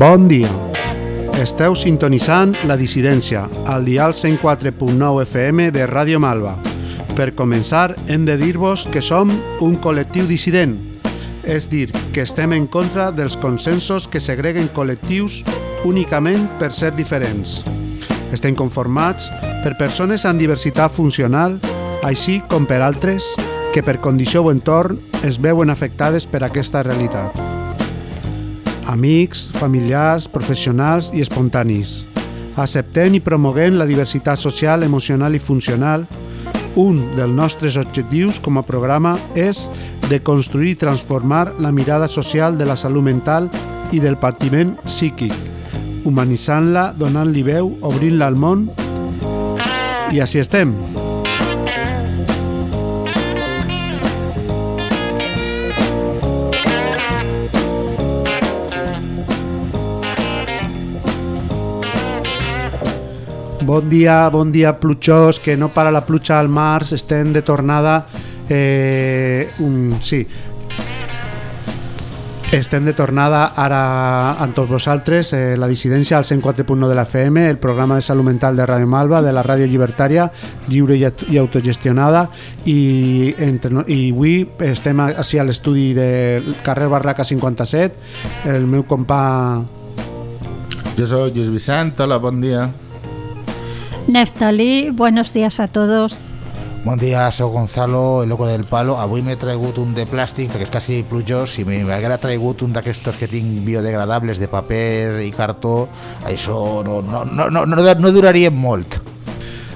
Bon dia. Esteu sintonitzant La Dissidència, al dial 104.9 FM de Ràdio Malva. Per començar, hem de dir-vos que som un col·lectiu dissident, és dir, que estem en contra dels consensos que segreguen col·lectius únicament per ser diferents. Estem conformats per persones amb diversitat funcional, així com per altres que per condició o entorn es veuen afectades per aquesta realitat. Amics, familiars, professionals i espontanis. Acceptem i promoguem la diversitat social, emocional i funcional. Un dels nostres objectius com a programa és de construir i transformar la mirada social de la salut mental i del patiment psíquic, humanitzant-la, donant-li veu, obrint-la al món i així estem. Bon dia, bon dia plutxós, que no para la pluja al març, estem de tornada... Eh, un, sí, estem de tornada ara amb tots vosaltres, eh, la dissidència al 104.9 de la FM, el programa de salut mental de Ràdio Malva, de la ràdio llibertària, lliure i, autogestionada, i, entre, i avui estem així a l'estudi del carrer Barraca 57, el meu compà... Jo soy Lluís Vicent, hola, bon dia. Neftalí, buenos días a todos. Bon dia, sóc Gonzalo, el loco del palo. Avui m'he traigut un de plàstic perquè està així plujós. Si m'haguera traigut un d'aquestos que tinc biodegradables de paper i cartó, això no, no, no, no, no, molt.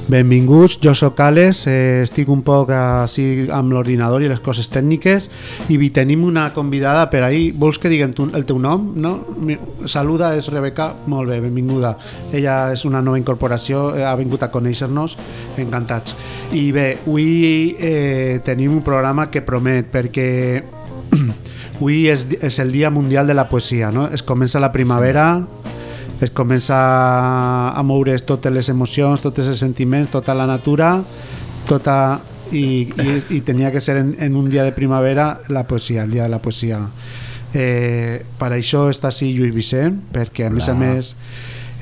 Benvinguts, jo sóc Ales, eh, estic un poc així amb l'ordinador i les coses tècniques i vi tenim una convidada per ahir, vols que diguem tu, el teu nom? No? Saluda, és Rebeca, molt bé, benvinguda. Ella és una nova incorporació, eh, ha vingut a conèixer-nos, encantats. I bé, avui eh, tenim un programa que promet perquè avui és, és el Dia Mundial de la Poesia, no? Es comença la primavera, sí es comença a moure totes les emocions, tots els sentiments, tota la natura, tota i, i, i tenia que ser en, en un dia de primavera la poesia, el dia de la poesia. Eh, per això està així Lluís Vicent, perquè a Clar. més a més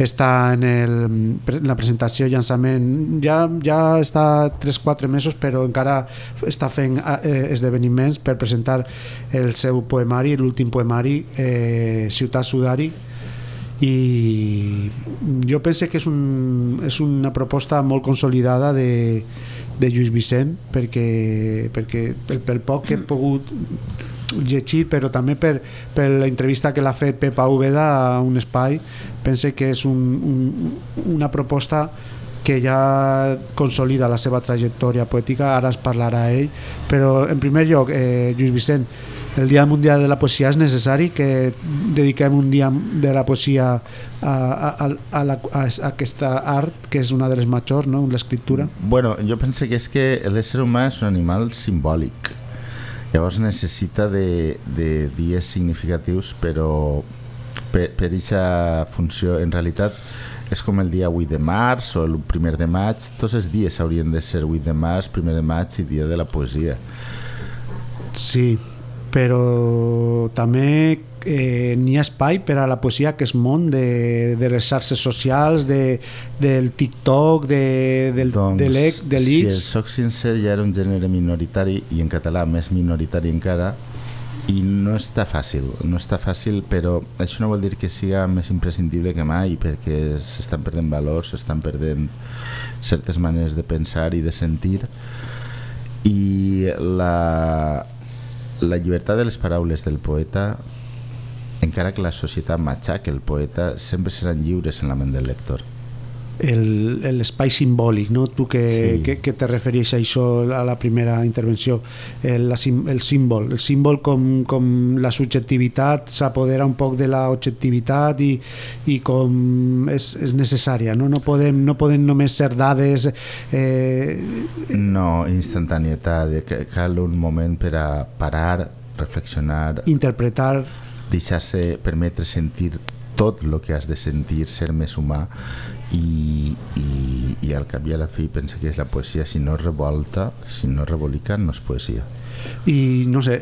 està en, el, en la presentació llançament ja, ja està 3-4 mesos però encara està fent eh, esdeveniments per presentar el seu poemari, l'últim poemari eh, Ciutat Sudari i jo penso que és, un, és una proposta molt consolidada de, de Lluís Vicent perquè, perquè pel, pel poc que he pogut llegir però també per, per l'entrevista que l'ha fet Pepa Úbeda a un espai pense que és un, un, una proposta que ja consolida la seva trajectòria poètica, ara es parlarà ell, però en primer lloc, eh, Lluís Vicent, el Dia Mundial de la Poesia és necessari que dediquem un dia de la poesia a, a, a, la, a, aquesta art que és una de les majors, no? l'escriptura? Bueno, jo penso que és que l'ésser humà és un animal simbòlic llavors necessita de, de dies significatius però per, per aquesta funció en realitat és com el dia 8 de març o el primer de maig tots els dies haurien de ser 8 de març, primer de maig i dia de la poesia Sí, però també eh, n'hi ha espai per a la poesia que és món de, de les xarxes socials, de, del TikTok, de, del, doncs, de l'X, de l'X... Si soc sincer, ja era un gènere minoritari i en català més minoritari encara i no està fàcil, no està fàcil, però això no vol dir que siga més imprescindible que mai perquè s'estan perdent valors, s'estan perdent certes maneres de pensar i de sentir. I la, la llibertat de les paraules del poeta encara que la societat matxaca el poeta sempre seran lliures en la ment del lector l'espai simbòlic, no? tu que, sí. que, que te referís a això a la primera intervenció, el, el símbol, el símbol com, com la subjectivitat s'apodera un poc de la objectivitat i, i com és, és necessària, no? No, podem, no podem només ser dades... Eh... No, instantanietat, cal un moment per a parar, reflexionar... Interpretar... Deixar-se permetre sentir tot el que has de sentir, ser més humà i, i, i al cap i a la fi pensa que és la poesia si no revolta, si no rebolica no és poesia i no sé,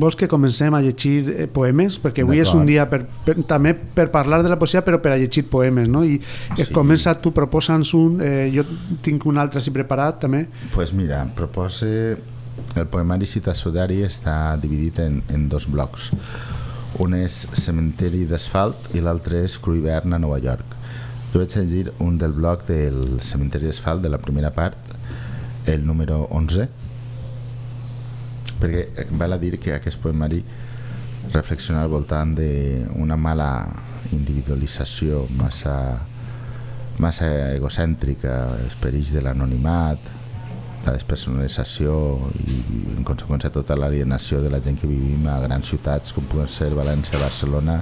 vols que comencem a llegir eh, poemes? Perquè avui és un dia per, per, també per parlar de la poesia però per a llegir poemes, no? I sí. comença tu proposant un, eh, jo tinc un altre així preparat també. pues mira, propose el poemari Cita Sudari està dividit en, en dos blocs un és Cementeri d'Asfalt i l'altre és Cruïvern a Nova York jo vaig llegir un del bloc del Cementeri d'Asfalt de la primera part el número 11 perquè val a dir que aquest poemari reflexiona al voltant d'una mala individualització massa, massa egocèntrica, els perills de l'anonimat, la despersonalització i en conseqüència tota l'alienació de la gent que vivim a grans ciutats com poden ser València, Barcelona,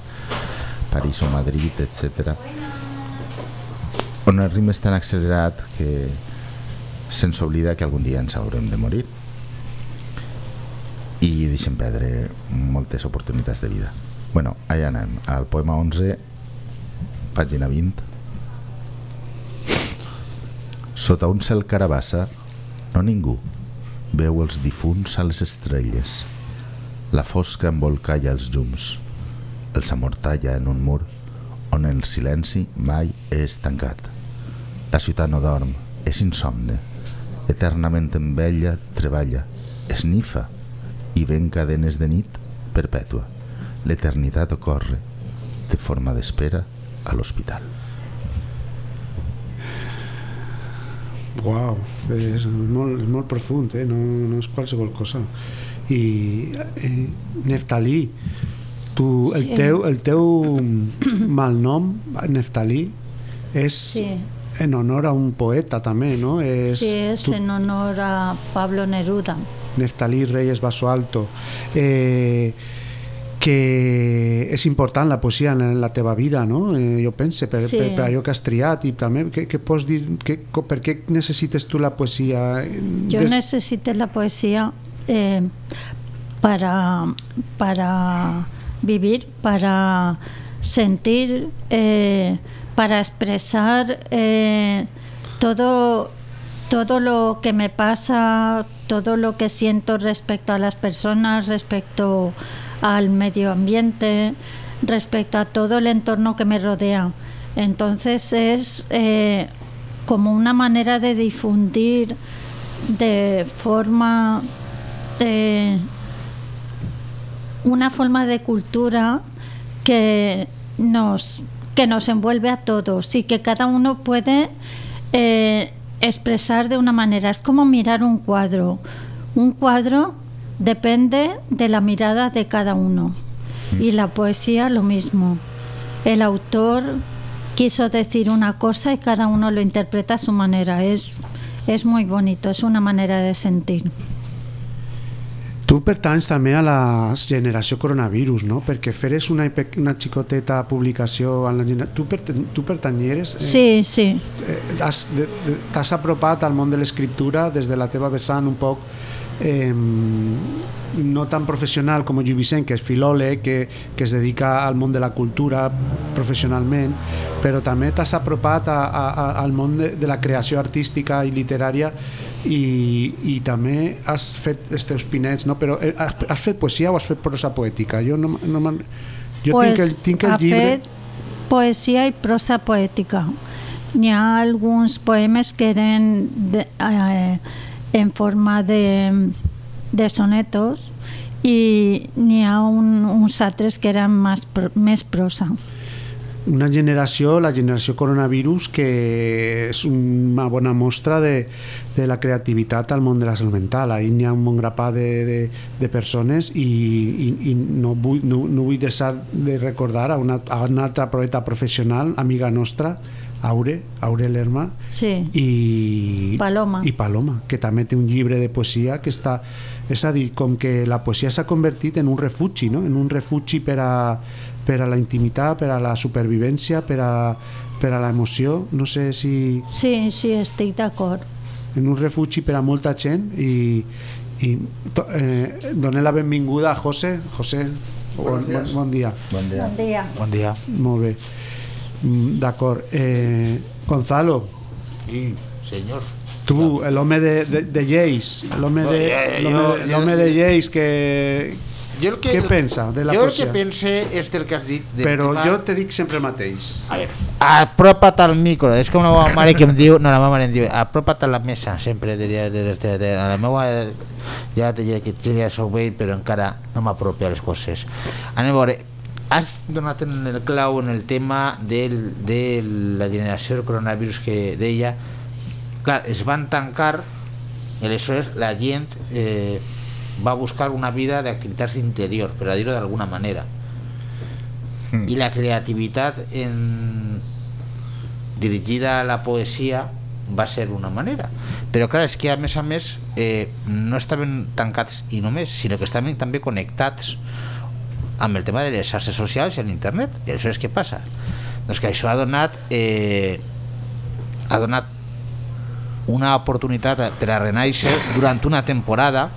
París o Madrid, etc. On el ritme és tan accelerat que se'ns oblida que algun dia ens haurem de morir. I deixem perdre moltes oportunitats de vida. Bueno, allà anem. Al poema 11 pàgina 20 sota un cel carabassa no ningú veu els difunts a les estrelles. La fosca embolcalla els llums. Els amortalla en un mur on el silenci mai és tancat la ciutat no dorm, és insomne eternament en vella treballa, esnifa i ven cadenes de nit perpètua. L'eternitat ocorre de forma d'espera a l'hospital. Uau, és molt, és molt profund, eh? no, no és qualsevol cosa. I eh, Neftalí, tu, el, sí. teu, el teu malnom, Neftalí, és sí. En honor a un poeta també, no? És, sí, és tu... en honor a Pablo Neruda. Neftalí Reyes Basso Alto eh, que és important la poesia en la teva vida, no? Eh, jo penso, per, sí. per, per allò que has triat i també, què, què pots dir, que, per què necessites tu la poesia? Jo Des... necessito la poesia eh, para, para vivir, para sentir, eh, para expresar eh, todo todo lo que me pasa, todo lo que siento respecto a las personas, respecto al medio ambiente, respecto a todo el entorno que me rodea. Entonces es eh, como una manera de difundir de forma, eh, una forma de cultura que nos, que nos envuelve a todos y que cada uno puede eh, expresar de una manera. Es como mirar un cuadro. Un cuadro depende de la mirada de cada uno. Y la poesía lo mismo. El autor quiso decir una cosa y cada uno lo interpreta a su manera. Es, es muy bonito, es una manera de sentir. Tu pertanys també a la generació coronavirus, no? Perquè feres una, una xicoteta publicació en la tu, per, tu pertanyeres? Eh, sí, sí. Eh, T'has apropat al món de l'escriptura des de la teva vessant un poc eh, no tan professional com Lluís Vicent, que és filòleg, que, que es dedica al món de la cultura professionalment, però també t'has apropat a, a, a, al món de, de la creació artística i literària i, i també has fet els teus pinets, no? però eh, has, has fet poesia o has fet prosa poètica? Jo no, no jo pues tinc el, tinc el llibre... Fet poesia i prosa poètica. N'hi ha alguns poemes que eren de, eh, en forma de, de sonetos i n'hi ha un, uns altres que eren més, més prosa una generació, la generació coronavirus, que és una bona mostra de, de la creativitat al món de la salut mental. Ahir n'hi ha un bon grapà de, de, de persones i, i, i no, vull, no, no vull deixar de recordar a una, a una altra poeta professional, amiga nostra, Aure, Aure Lerma sí. i Paloma. i Paloma, que també té un llibre de poesia que està, és a dir, com que la poesia s'ha convertit en un refugi, no? en un refugi per a, per a la intimitat, per a la supervivència, per a, per a l'emoció, no sé si... Sí, sí, estic d'acord. En un refugi per a molta gent i, i to, eh, donem la benvinguda a José. José, Bon, bon, bon dia. Bon dia. Bon dia. Bon dia. Molt bé. Mm, D'acord. Eh, Gonzalo, Sí, senyor. tu, l'home de, de, de lleis, l'home de, de, de lleis que... Jo el que, Què pensa de la jo el poesia? que pense és del que has dit. Del Però tema... jo te dic sempre el mateix. A veure, apropa't al micro. És com la meva mare que em diu... No, la meva mare em diu, apropa't a la mesa, sempre. Diria, de, de, de, de, a la meva... Ja te diria que ja sóc vell, però encara no m'apropi a les coses. Anem a veure, has donat en el clau en el tema del, de la generació del coronavirus que deia clar, es van tancar i aleshores la gent eh, va buscar una vida d'activitats d'interior, per a dir-ho d'alguna manera Mm. i la creativitat en... dirigida a la poesia va ser una manera però clar, és que a més a més eh, no estaven tancats i només sinó que estaven també connectats amb el tema de les xarxes socials i l'internet i aleshores què passa? doncs que això ha donat eh, ha donat una oportunitat per a renaixer durant una temporada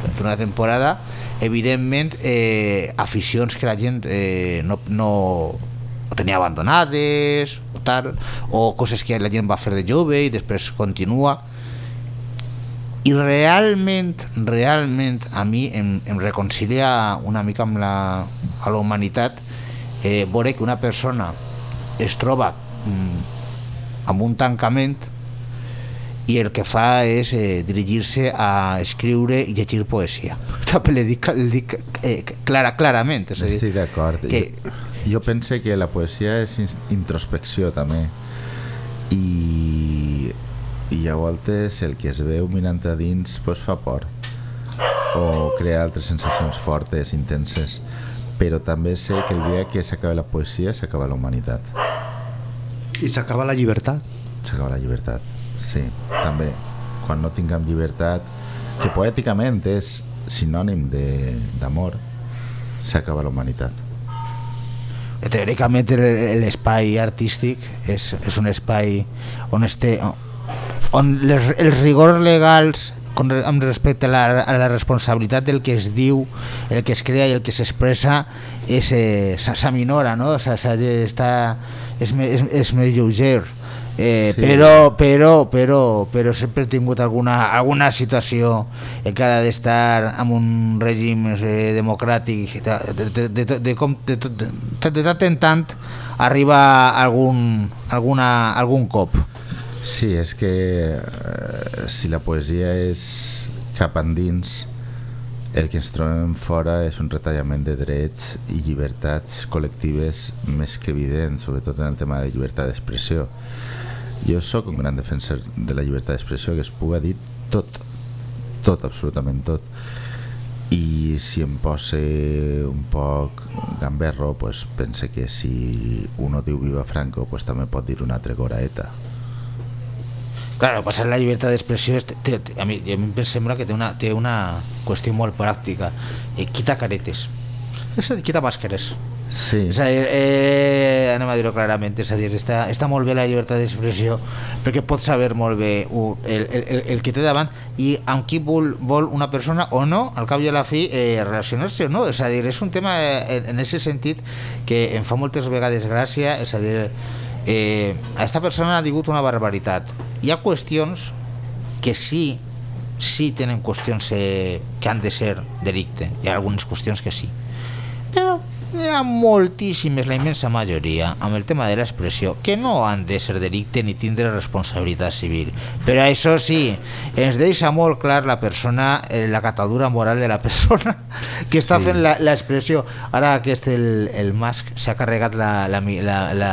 durant una temporada evidentment eh, aficions que la gent eh, no, no tenia abandonades o tal, o coses que la gent va fer de jove i després continua. I realment realment a mi em, em reconcilia una mica amb la, a la humanitat eh, veure que una persona es troba mm, amb un tancament i el que fa és eh, dirigir-se a escriure i llegir poesia. També li dic, li dic eh, clara, clarament és a dir, Estic d'acord. que, Jo, jo pense que la poesia és introspecció també. I, i a voltes el que es veu mirant a dins pues, fa por. O crea altres sensacions fortes, intenses. Però també sé que el dia que s'acaba la poesia s'acaba la humanitat. I s'acaba la llibertat. s'acaba la llibertat sí, també. Quan no tinguem llibertat que poèticament és sinònim d'amor s'acaba la humanitat. Teòricament l'espai artístic és, és un espai on es té on les, els rigors legals amb respecte a la, a la responsabilitat del que es diu el que es crea i el que s'expressa eh, s'aminora no? De- està, és, és, és més lleuger eh, Sí. però, però, però, però sempre he tingut alguna, alguna situació encara d'estar amb un règim eh, democràtic de, de, de, de, de, com- de, de, de, de tant en tant arriba algun, alguna, algun cop Sí, és que eh, si la poesia és cap endins, el que ens trobem fora és un retallament de drets i llibertats col·lectives més que evident, sobretot en el tema de llibertat d'expressió. Jo sóc un gran defensor de la llibertat d'expressió, que es puga dir tot, tot, absolutament tot. I si em posa un poc gamberro, pues pense que si uno diu viva Franco, pues també pot dir un altre goraeta. Claro, passar la llibertat d'expressió a, mi, a mi em sembla que té una, té una qüestió molt pràctica eh, quita caretes és a dir, quita màscares Sí, és a dir, eh, anem a dir-ho clarament és a dir, està, està molt bé la llibertat d'expressió perquè pot saber molt bé el, el, el, el que té davant i amb qui vol, vol una persona o no, al cap i a la fi eh, relacionar-se o no, és a dir, és un tema eh, en, aquest sentit que em fa moltes vegades gràcia, és a dir eh, aquesta persona ha digut una barbaritat. Hi ha qüestions que sí sí tenen qüestions eh, que han de ser delicte. Hi ha algunes qüestions que sí hi ha moltíssimes, la immensa majoria, amb el tema de l'expressió, que no han de ser delicte ni tindre responsabilitat civil. Però això sí, ens deixa molt clar la persona, eh, la catadura moral de la persona que està Sí. fent l'expressió. Ara aquest, el, el Musk, s'ha carregat la, la, la, la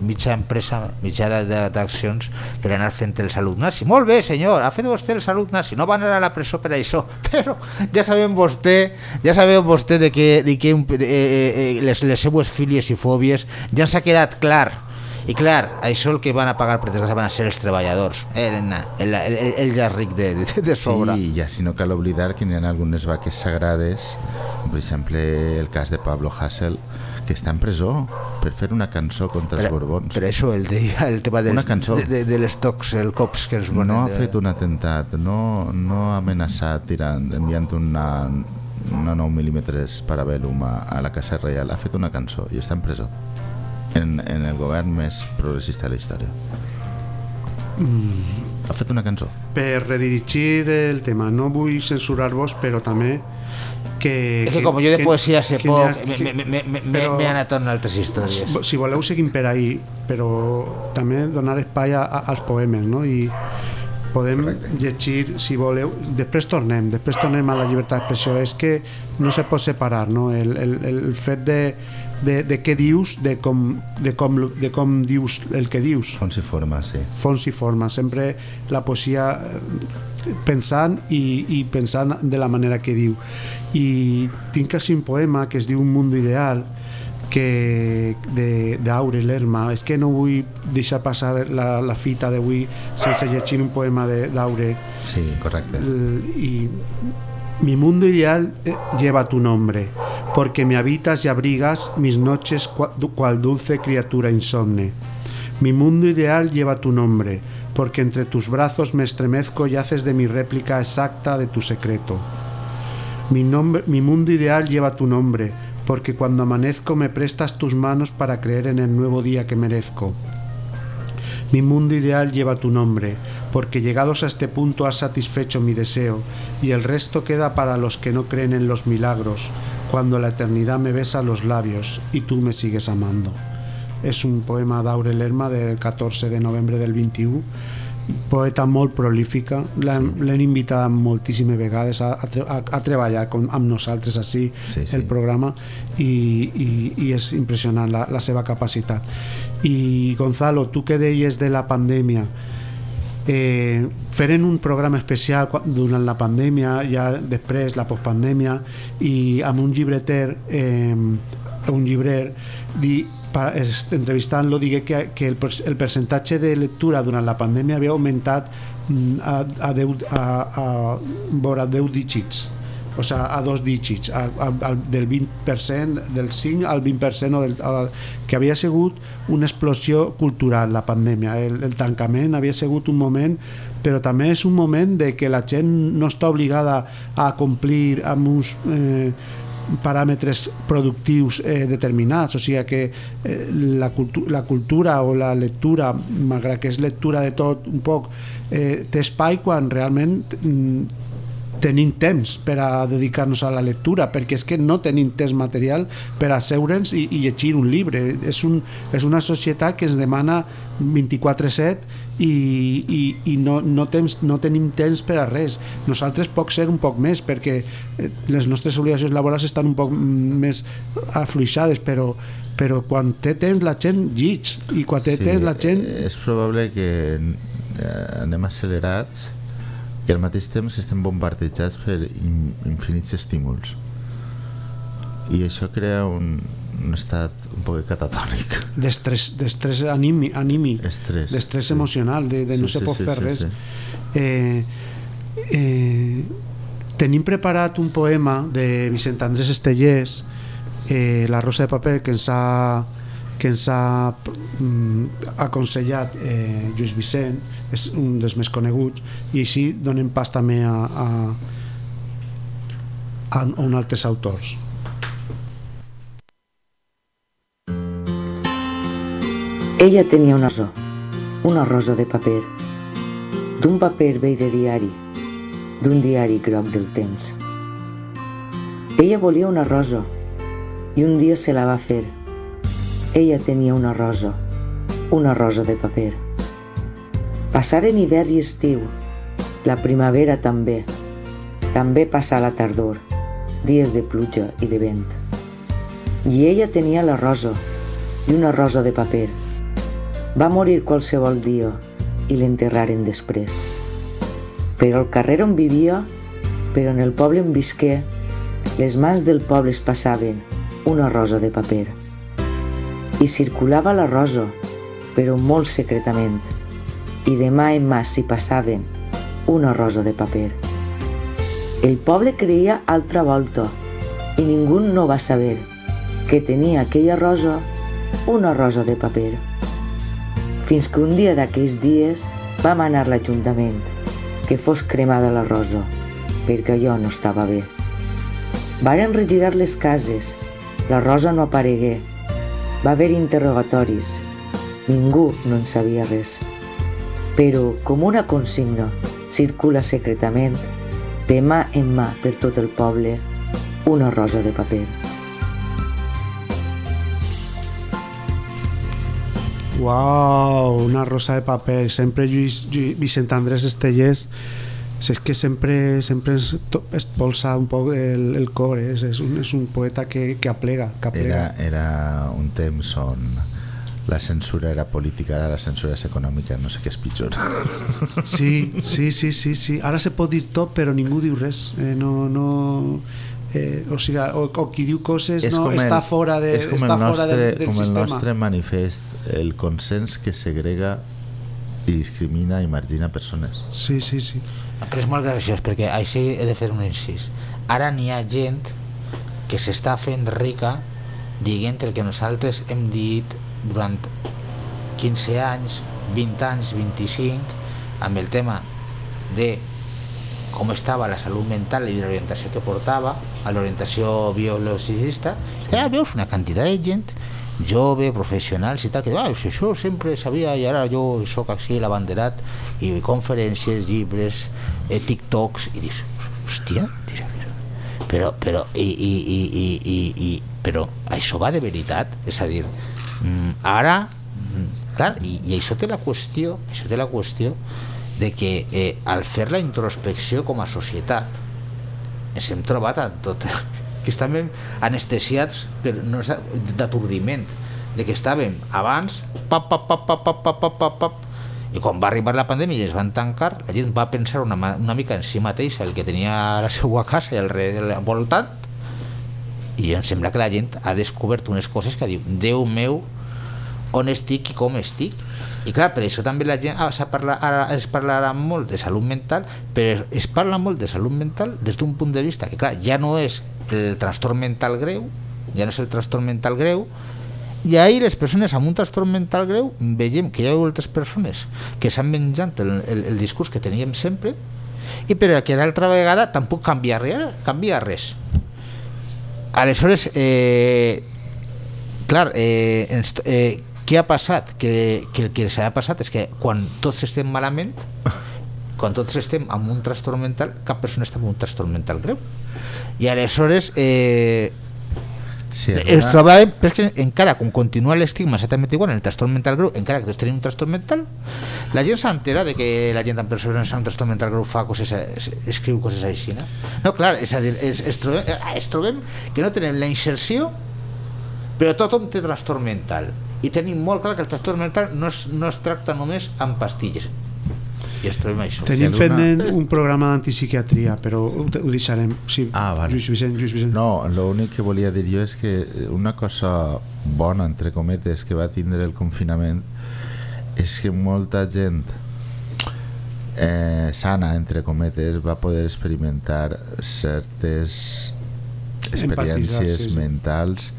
mitja empresa, de- d'accions per anar fent el salut nazi. Molt bé, senyor, ha fet vostè el salut nazi, no va anar a la presó per això, però ja sabem vostè, ja sabeu vostè de que, de que de, eh, eh, les, les seues fílies i fòbies ja ens ha quedat clar. I clar, això el que van a pagar per desgràcia van a ser els treballadors, el, el, el, el, el ja ric de, de, de sobre. Sí, i així no cal oblidar que hi ha algunes vaques sagrades, per exemple el cas de Pablo Hassel, que està en presó per fer una cançó contra els Borbons. Per això el, deia, el tema dels, Una cançó. de, de, de les tocs, el cops que ens no ponen ha de- fet un atemptat, no, no ha amenaçat tirant, enviant una, una 9 mm Parabellum a, a la Casa Reial, ha fet una cançó i està en presó. En, en el govern més progressista de la història. Mm. Ha fet una cançó. Per redirigir el tema, no vull censurar-vos, però també que... És que com jo de poesia sé que poc, m'he anat en altres històries. si voleu seguim per ahir però també donar espai a, a, als poemes no? i podem Correcte. llegir si voleu després tornem, després tornem a la llibertat d'expressió és que no se pot separar no? el, el, el fet de, de, de què dius de com, de, com, de com dius el que dius Fons i forma, sí. fons i forma, sempre la poesia eh, pensant i, i pensant de la manera que diu i tinc així un poema que es diu Un mundo ideal que de- d'Aure Lerma és que no vull deixar passar la, la fita d'avui sense llegir un poema de- d'Aure Sí, correcte. Y mi mundo ideal eh, lleva tu nombre, porque me habitas y abrigas mis noches cual dulce criatura insomne. Mi mundo ideal lleva tu nombre, porque entre tus brazos me estremezco y haces de mi réplica exacta de tu secreto. Mi, nombre, mi mundo ideal lleva tu nombre, porque cuando amanezco me prestas tus manos para creer en el nuevo día que merezco. Mi mundo ideal lleva tu nombre, porque llegados a este punto has satisfecho mi deseo, y el resto queda para los que no creen en los milagros, cuando la eternidad me besa los labios y tú me sigues amando. És un poema d'Aure Lerma del 14 de novembre del 21, poeta molt prolífica, l'hem l'hem invitat moltíssimes vegades a, a, a, a treballar com, amb nosaltres així Sí, sí. el programa i, i, i és impressionant la, la seva capacitat i Gonzalo, tu que deies de la pandèmia eh, feren un programa especial durant la pandèmia, ja després la postpandèmia i amb un llibreter eh, un llibrer di, entrevistant-lo digué que, que el, el percentatge de lectura durant la pandèmia havia augmentat mm, a, a, 10, a, a vora 10 dígits o sea, a dos dígits, a, a, a, del 20%, del 5 al 20%, o del, a, que havia sigut una explosió cultural, la pandèmia. El, el tancament havia sigut un moment, però també és un moment de que la gent no està obligada a complir amb uns eh, paràmetres productius eh, determinats, o sigui que eh, la, cultu la cultura o la lectura, malgrat que és lectura de tot un poc, eh, té espai quan realment mm, tenim temps per a dedicar-nos a la lectura perquè és que no tenim temps material per a seure'ns i, i llegir un llibre. És, un, és una societat que ens demana 24-7 i, i, i no, no, temps, no tenim temps per a res. Nosaltres poc ser un poc més perquè eh, les nostres obligacions laborals estan un poc mm, més afluixades però, però quan té temps la gent llig i quan té temps la gent eh, És probable que eh, anem accelerats i al mateix temps estem bombardejats per in, infinits estímuls. I això crea un, un estat un poc catatònic. d'estrès d'estrès anímic Estrès, d'estrès sí. emocional, de, de Sí, no se sí, pot sí, fer sí, res. sí. Eh, eh, tenim preparat un poema de Vicent Andrés Estellers, eh, La rosa de paper, que ens ha, que ens ha mm, aconsellat eh, Lluís Vicent, és un dels més coneguts, i així donem pas també a, a, a, a un altres autors. Ella tenia una rosa, una rosa de paper, d'un paper vell de diari, d'un diari groc del temps. Ella volia una rosa i un dia se la va fer. Ella tenia una rosa, una rosa de paper. Passaren hivern i estiu, la primavera també. També passà la tardor, dies de pluja i de vent. I ella tenia la rosa, i una rosa de paper. Va morir qualsevol dia i l'enterraren després. Però al carrer on vivia, però en el poble on visqué, les mans del poble es passaven una rosa de paper. I circulava la rosa, però molt secretament, i de mà en mà s'hi passaven una rosa de paper. El poble creia altra volta i ningú no va saber que tenia aquella rosa una rosa de paper. Fins que un dia d'aquells dies vam anar a l'Ajuntament que fos cremada la rosa, perquè allò no estava bé. Varen regirar les cases. La Rosa no aparegué. Va haver interrogatoris. Ningú no en sabia res. Però, com una consigna, circula secretament, de mà en mà per tot el poble, una rosa de paper. Uau, una rosa de paper. Sempre Lluís, Lluís Vicent Andrés Estellers és que sempre, sempre es, polsa un poc el, el cor, és, és, un, és un poeta que, que aplega, que aplega. Era, era un temps on la censura era política, ara la censura és econòmica, no sé què és pitjor. Sí, sí, sí, sí, sí. Ara se pot dir tot, però ningú diu res. Eh, no, no... Eh, o sigui, o, o qui diu coses no, està fora, de, és com està el fora nostre, del, del com el sistema. nostre manifest, el consens que segrega i discrimina i margina persones. Sí, sí, sí. Però és molt graciós, perquè així he de fer un incís. Ara n'hi ha gent que s'està fent rica dient el que nosaltres hem dit durant 15 anys, 20 anys, 25, amb el tema de com estava la salut mental i l'orientació que portava a l'orientació biologicista, ara veus una quantitat de gent jove, professionals i tal, que ah, això sempre sabia i ara jo sóc així l'abanderat i conferències, llibres, eh, TikToks i dius, hòstia, diré, però, però, i, i, i, i, i, i, però això va de veritat, és a dir, mm, ara, mm, clar, i, i això té la qüestió, això té la qüestió de que eh, al fer la introspecció com a societat ens hem trobat amb tot que estàvem anestesiats per no d'aturdiment de que estàvem abans pap, pap, pap, pap, pap, pap, pap, pap, pap, i quan va arribar la pandèmia i es van tancar la gent va pensar una, una mica en si mateixa el que tenia la seva casa i al voltant i em sembla que la gent ha descobert unes coses que diu Déu meu on estic i com estic i clar, per això també la gent ah, s'ha parlat, ara es parlarà molt de salut mental però es parla molt de salut mental des d'un punt de vista que clar, ja no és el trastorn mental greu ja no és el trastorn mental greu i ahir les persones amb un trastorn mental greu veiem que hi ha moltes persones que s'han menjat el, el, el discurs que teníem sempre i però que l'altra vegada tampoc canvia res, canvia res. Aleshores eh, clar eh, ens, eh, què ha passat? Que, que el que s'ha passat és que quan tots estem malament quan tots estem amb un trastorn mental cap persona està amb un trastorn mental greu i aleshores eh, Sí, ens trobàvem, però és que encara com continua l'estigma exactament igual en el trastorn mental greu, encara que tots tenim un trastorn mental, la gent s'entera de que la gent amb persones amb trastorn mental greu fa coses, es- escriu coses així, no? No, clar, és a dir, es, es, trobem, es trobem que no tenem la inserció, però tothom té trastorn mental. I tenim molt clar que el trastorn mental no es, no es tracta només amb pastilles. I es trobem això. Tenim alguna- pendent un programa d'antipsiquiatria, però ho, ho deixarem. Sí, Ah, vale. Lluís Vicent, Lluís Vicent. No, l'únic que volia dir jo és que una cosa bona, entre cometes, que va tindre el confinament és que molta gent eh, sana, entre cometes, va poder experimentar certes experiències sí, sí. mentals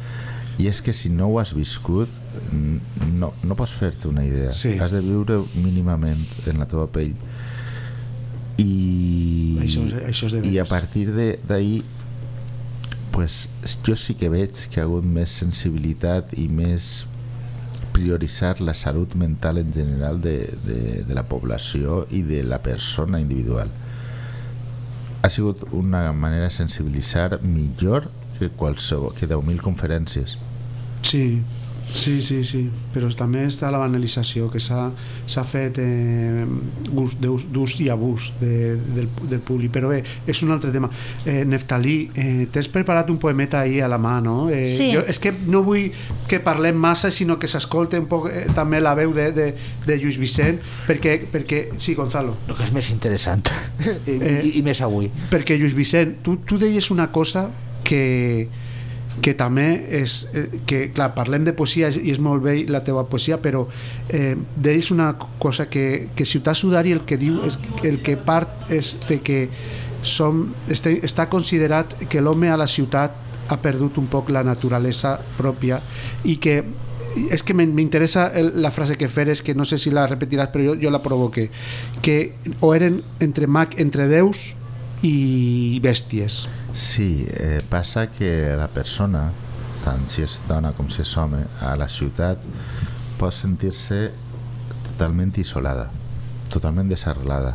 i és que si no ho has viscut no, no pots fer-te una idea. Sí. has de viure mínimament en la teva pell. I, Això això és de i a partir de- d'ahir pues, jo sí que veig que ha hagut més sensibilitat i més prioritzar la salut mental en general de, de, de la població i de la persona individual. Ha sigut una manera de sensibilitzar millor que qualsevol que 10.000 conferències Sí, sí, sí, sí. però també està la banalització que s'ha s'ha fet eh, ús- d'ús i abús de, del, del públic, però bé, és un altre tema. Eh, Neftalí, eh, t'has preparat un poemeta ahir a la mà, no? Eh, Sí. jo, és que no vull que parlem massa, sinó que s'escolte un poc eh, també la veu de, de, de Lluís Vicent, perquè, perquè... Sí, Gonzalo. El que és més interessant Eh, i, i més avui. Perquè, Lluís Vicent, tu, tu deies una cosa que, que també és... Eh, que, clar, parlem de poesia i és molt bé la teua poesia, però eh, deies una cosa que, que Ciutat Sudari el que diu és el que part és de que som, este, està considerat que l'home a la ciutat ha perdut un poc la naturalesa pròpia i que és que m'interessa la frase que feres que no sé si la repetiràs però jo, jo la provoqué que o eren entre mag entre déus i bèsties Sí, eh, passa que la persona, tant si és dona com si és home, a la ciutat pot sentir-se totalment isolada, totalment desarrelada,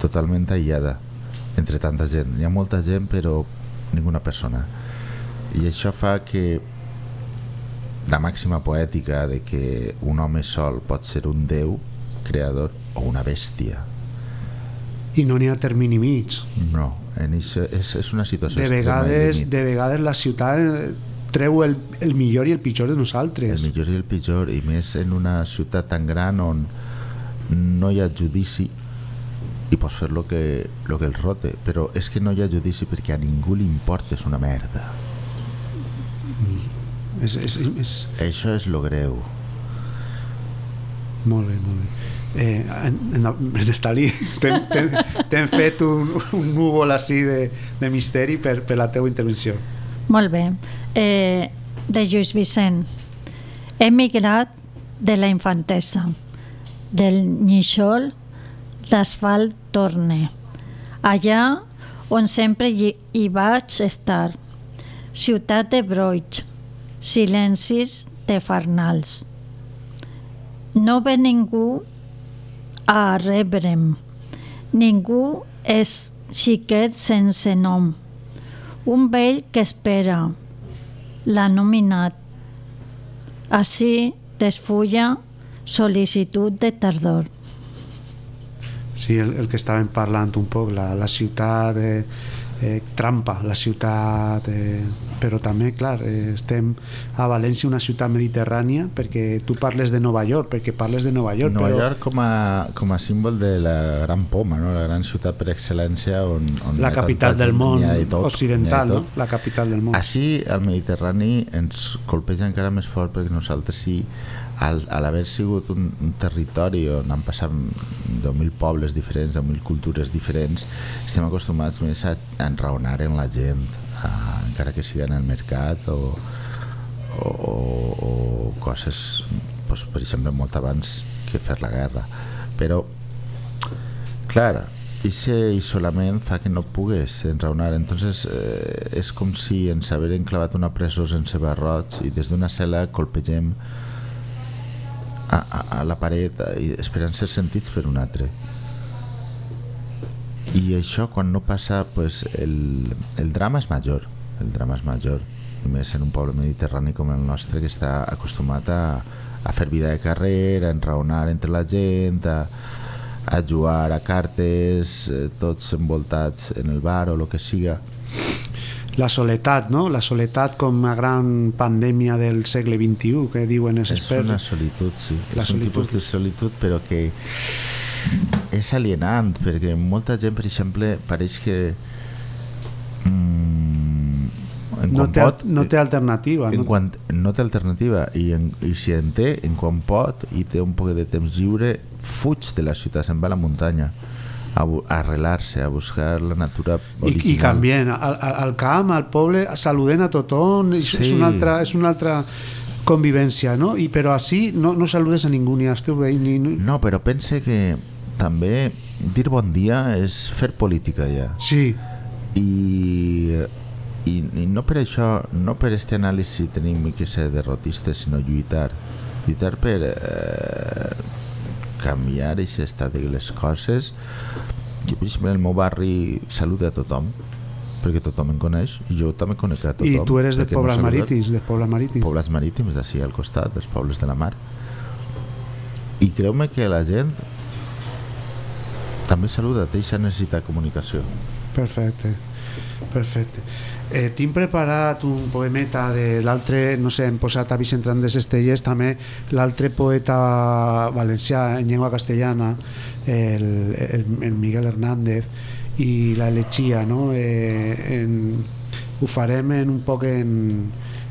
totalment aïllada entre tanta gent. Hi ha molta gent però ninguna persona. I això fa que la màxima poètica de que un home sol pot ser un déu creador o una bèstia. I no n'hi ha termini mig. No, en això és, és una situació De vegades, de vegades la ciutat eh, treu el, el millor i el pitjor de el nosaltres. millor i el pitjor i més en una ciutat tan gran on no hi ha judici i pots fer lo que, lo que el rote però és que no hi ha judici perquè a ningú li importa és una merda És, és, és, això és lo greu molt bé, molt bé. Eh, en, en, Estalí, t'hem fet un, un núvol així de, de misteri per, per la teua intervenció. Molt bé. Eh, de Lluís Vicent. He migrat de la infantesa, del Nyixol d'asfalt torne, allà on sempre hi, hi vaig estar. Ciutat de broig, silencis de farnals. No ve ningú a rebre'm. Ningú és xiquet sense nom. Un vell que espera l'ha nominat. Així desfulla sol·licitud de tardor. Sí, el, el que estàvem parlant un poc, la, la ciutat eh, eh, trampa, la ciutat... Eh, però també, clar, eh, estem a València, una ciutat mediterrània, perquè tu parles de Nova York, perquè parles de Nova York, Nova però York com a, com a símbol de la gran poma no? la gran ciutat per excel·lència on, on la capital del món de tot, occidental, no? La capital del món. Així el Mediterrani ens colpeja encara més fort perquè nosaltres sí, al, al haver sigut un, un territori on han passat 10.000 pobles diferents, 10.000 cultures diferents, estem acostumats més a, enraonar en la gent, a, encara que sigui en el mercat o, o, o, o coses, pues, per exemple, molt abans que fer la guerra. Però, clar, Ese isolament fa que no pugues enraonar. Entonces eh, és com si ens hagueren clavat una presó sense barrots i des d'una cel·la colpegem a, a, a la paret i esperant ser sentits per un altre. I això quan no passa, pues, el, el drama és major. El drama és major. I més en un poble mediterrani com el nostre que està acostumat a, a fer vida de carrer, a enraonar entre la gent, a, a jugar a cartes, eh, tots envoltats en el bar o el que siga. La soledat, no? La soledat com a gran pandèmia del segle XXI, que diuen els És una experts. solitud, sí. La és un solitud. tipus de solitud, però que és alienant, perquè molta gent, per exemple, pareix que mm, en No té, pot, no té alternativa. en No? quan, no té alternativa i, en, i si en té, en quan pot i té un poc de temps lliure fuig de la ciutat, se'n va a la muntanya a, arrelar-se, a buscar la natura I, original i canvien al, al al camp, al poble, saluden a tothom, és, és, Sí. una altra, és una altra convivència, no? I, però així no, no saludes a ningú, ni als teus veïns, ni, ni... no, però pense que també dir bon dia és fer política ja Sí, i, i, i no per això no per este anàlisi tenim que ser derrotistes sinó lluitar lluitar per eh, canviar aquest estat de les coses jo per exemple el meu barri saluda a tothom perquè tothom em coneix i jo també conec a tothom i tu eres de no pobles saludar- marítims, de pobles marítims. pobles marítims d'ací al costat, dels pobles de la mar i creu-me que la gent també saluda, té aquesta necessitat de comunicació Perfecte, perfecte. Eh, tinc preparat un poemeta de l'altre, no sé, hem posat a Vicent Randes Estellers, també l'altre poeta valencià en llengua castellana, el, el, el Miguel Hernández, i la Lechia, no? Eh, en, ho farem en un poc en,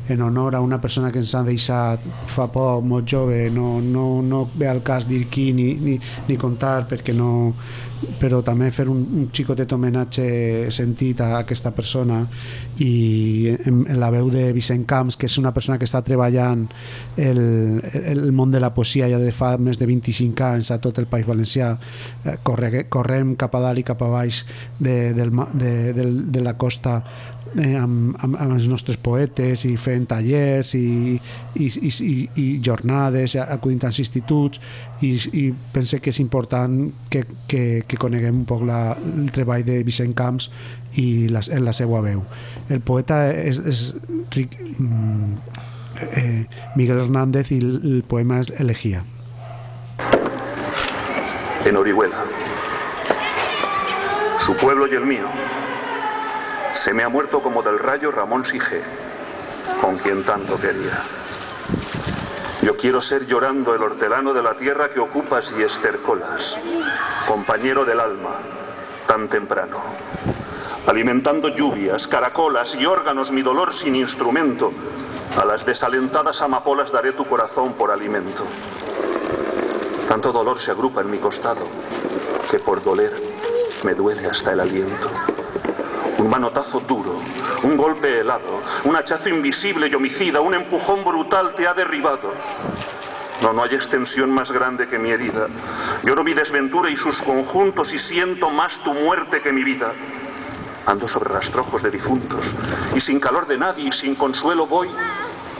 en honor a una persona que ens ha deixat fa poc, molt jove, no, no, no ve al cas dir qui ni, ni, ni contar perquè no, però també fer un, un xicotet homenatge sentit a aquesta persona i en, en la veu de Vicent Camps que és una persona que està treballant el, el món de la poesia ja de fa més de 25 anys a tot el País Valencià eh, corre, correm cap a dalt i cap a baix de, del, de, de, de la costa eh, amb, amb, amb els nostres poetes i fent tallers i, i, i, i, i jornades acudint als instituts i, i pense que és important que, que, que coneguem un poc la, el treball de Vicent Camps i la, en la seva veu. El poeta és, és ric, mm, eh, Miguel Hernández i el, el poema és Elegía. En Orihuela su pueblo y el mío Se me ha muerto como del rayo Ramón Sige, con quien tanto quería. Yo quiero ser llorando el hortelano de la tierra que ocupas y estercolas, compañero del alma, tan temprano. Alimentando lluvias, caracolas y órganos mi dolor sin instrumento, a las desalentadas amapolas daré tu corazón por alimento. Tanto dolor se agrupa en mi costado, que por doler me duele hasta el aliento un manotazo duro, un golpe helado, un hachazo invisible y homicida, un empujón brutal te ha derribado. No, no hay extensión más grande que mi herida. Lloro mi desventura y sus conjuntos y siento más tu muerte que mi vida. Ando sobre rastrojos de difuntos y sin calor de nadie y sin consuelo voy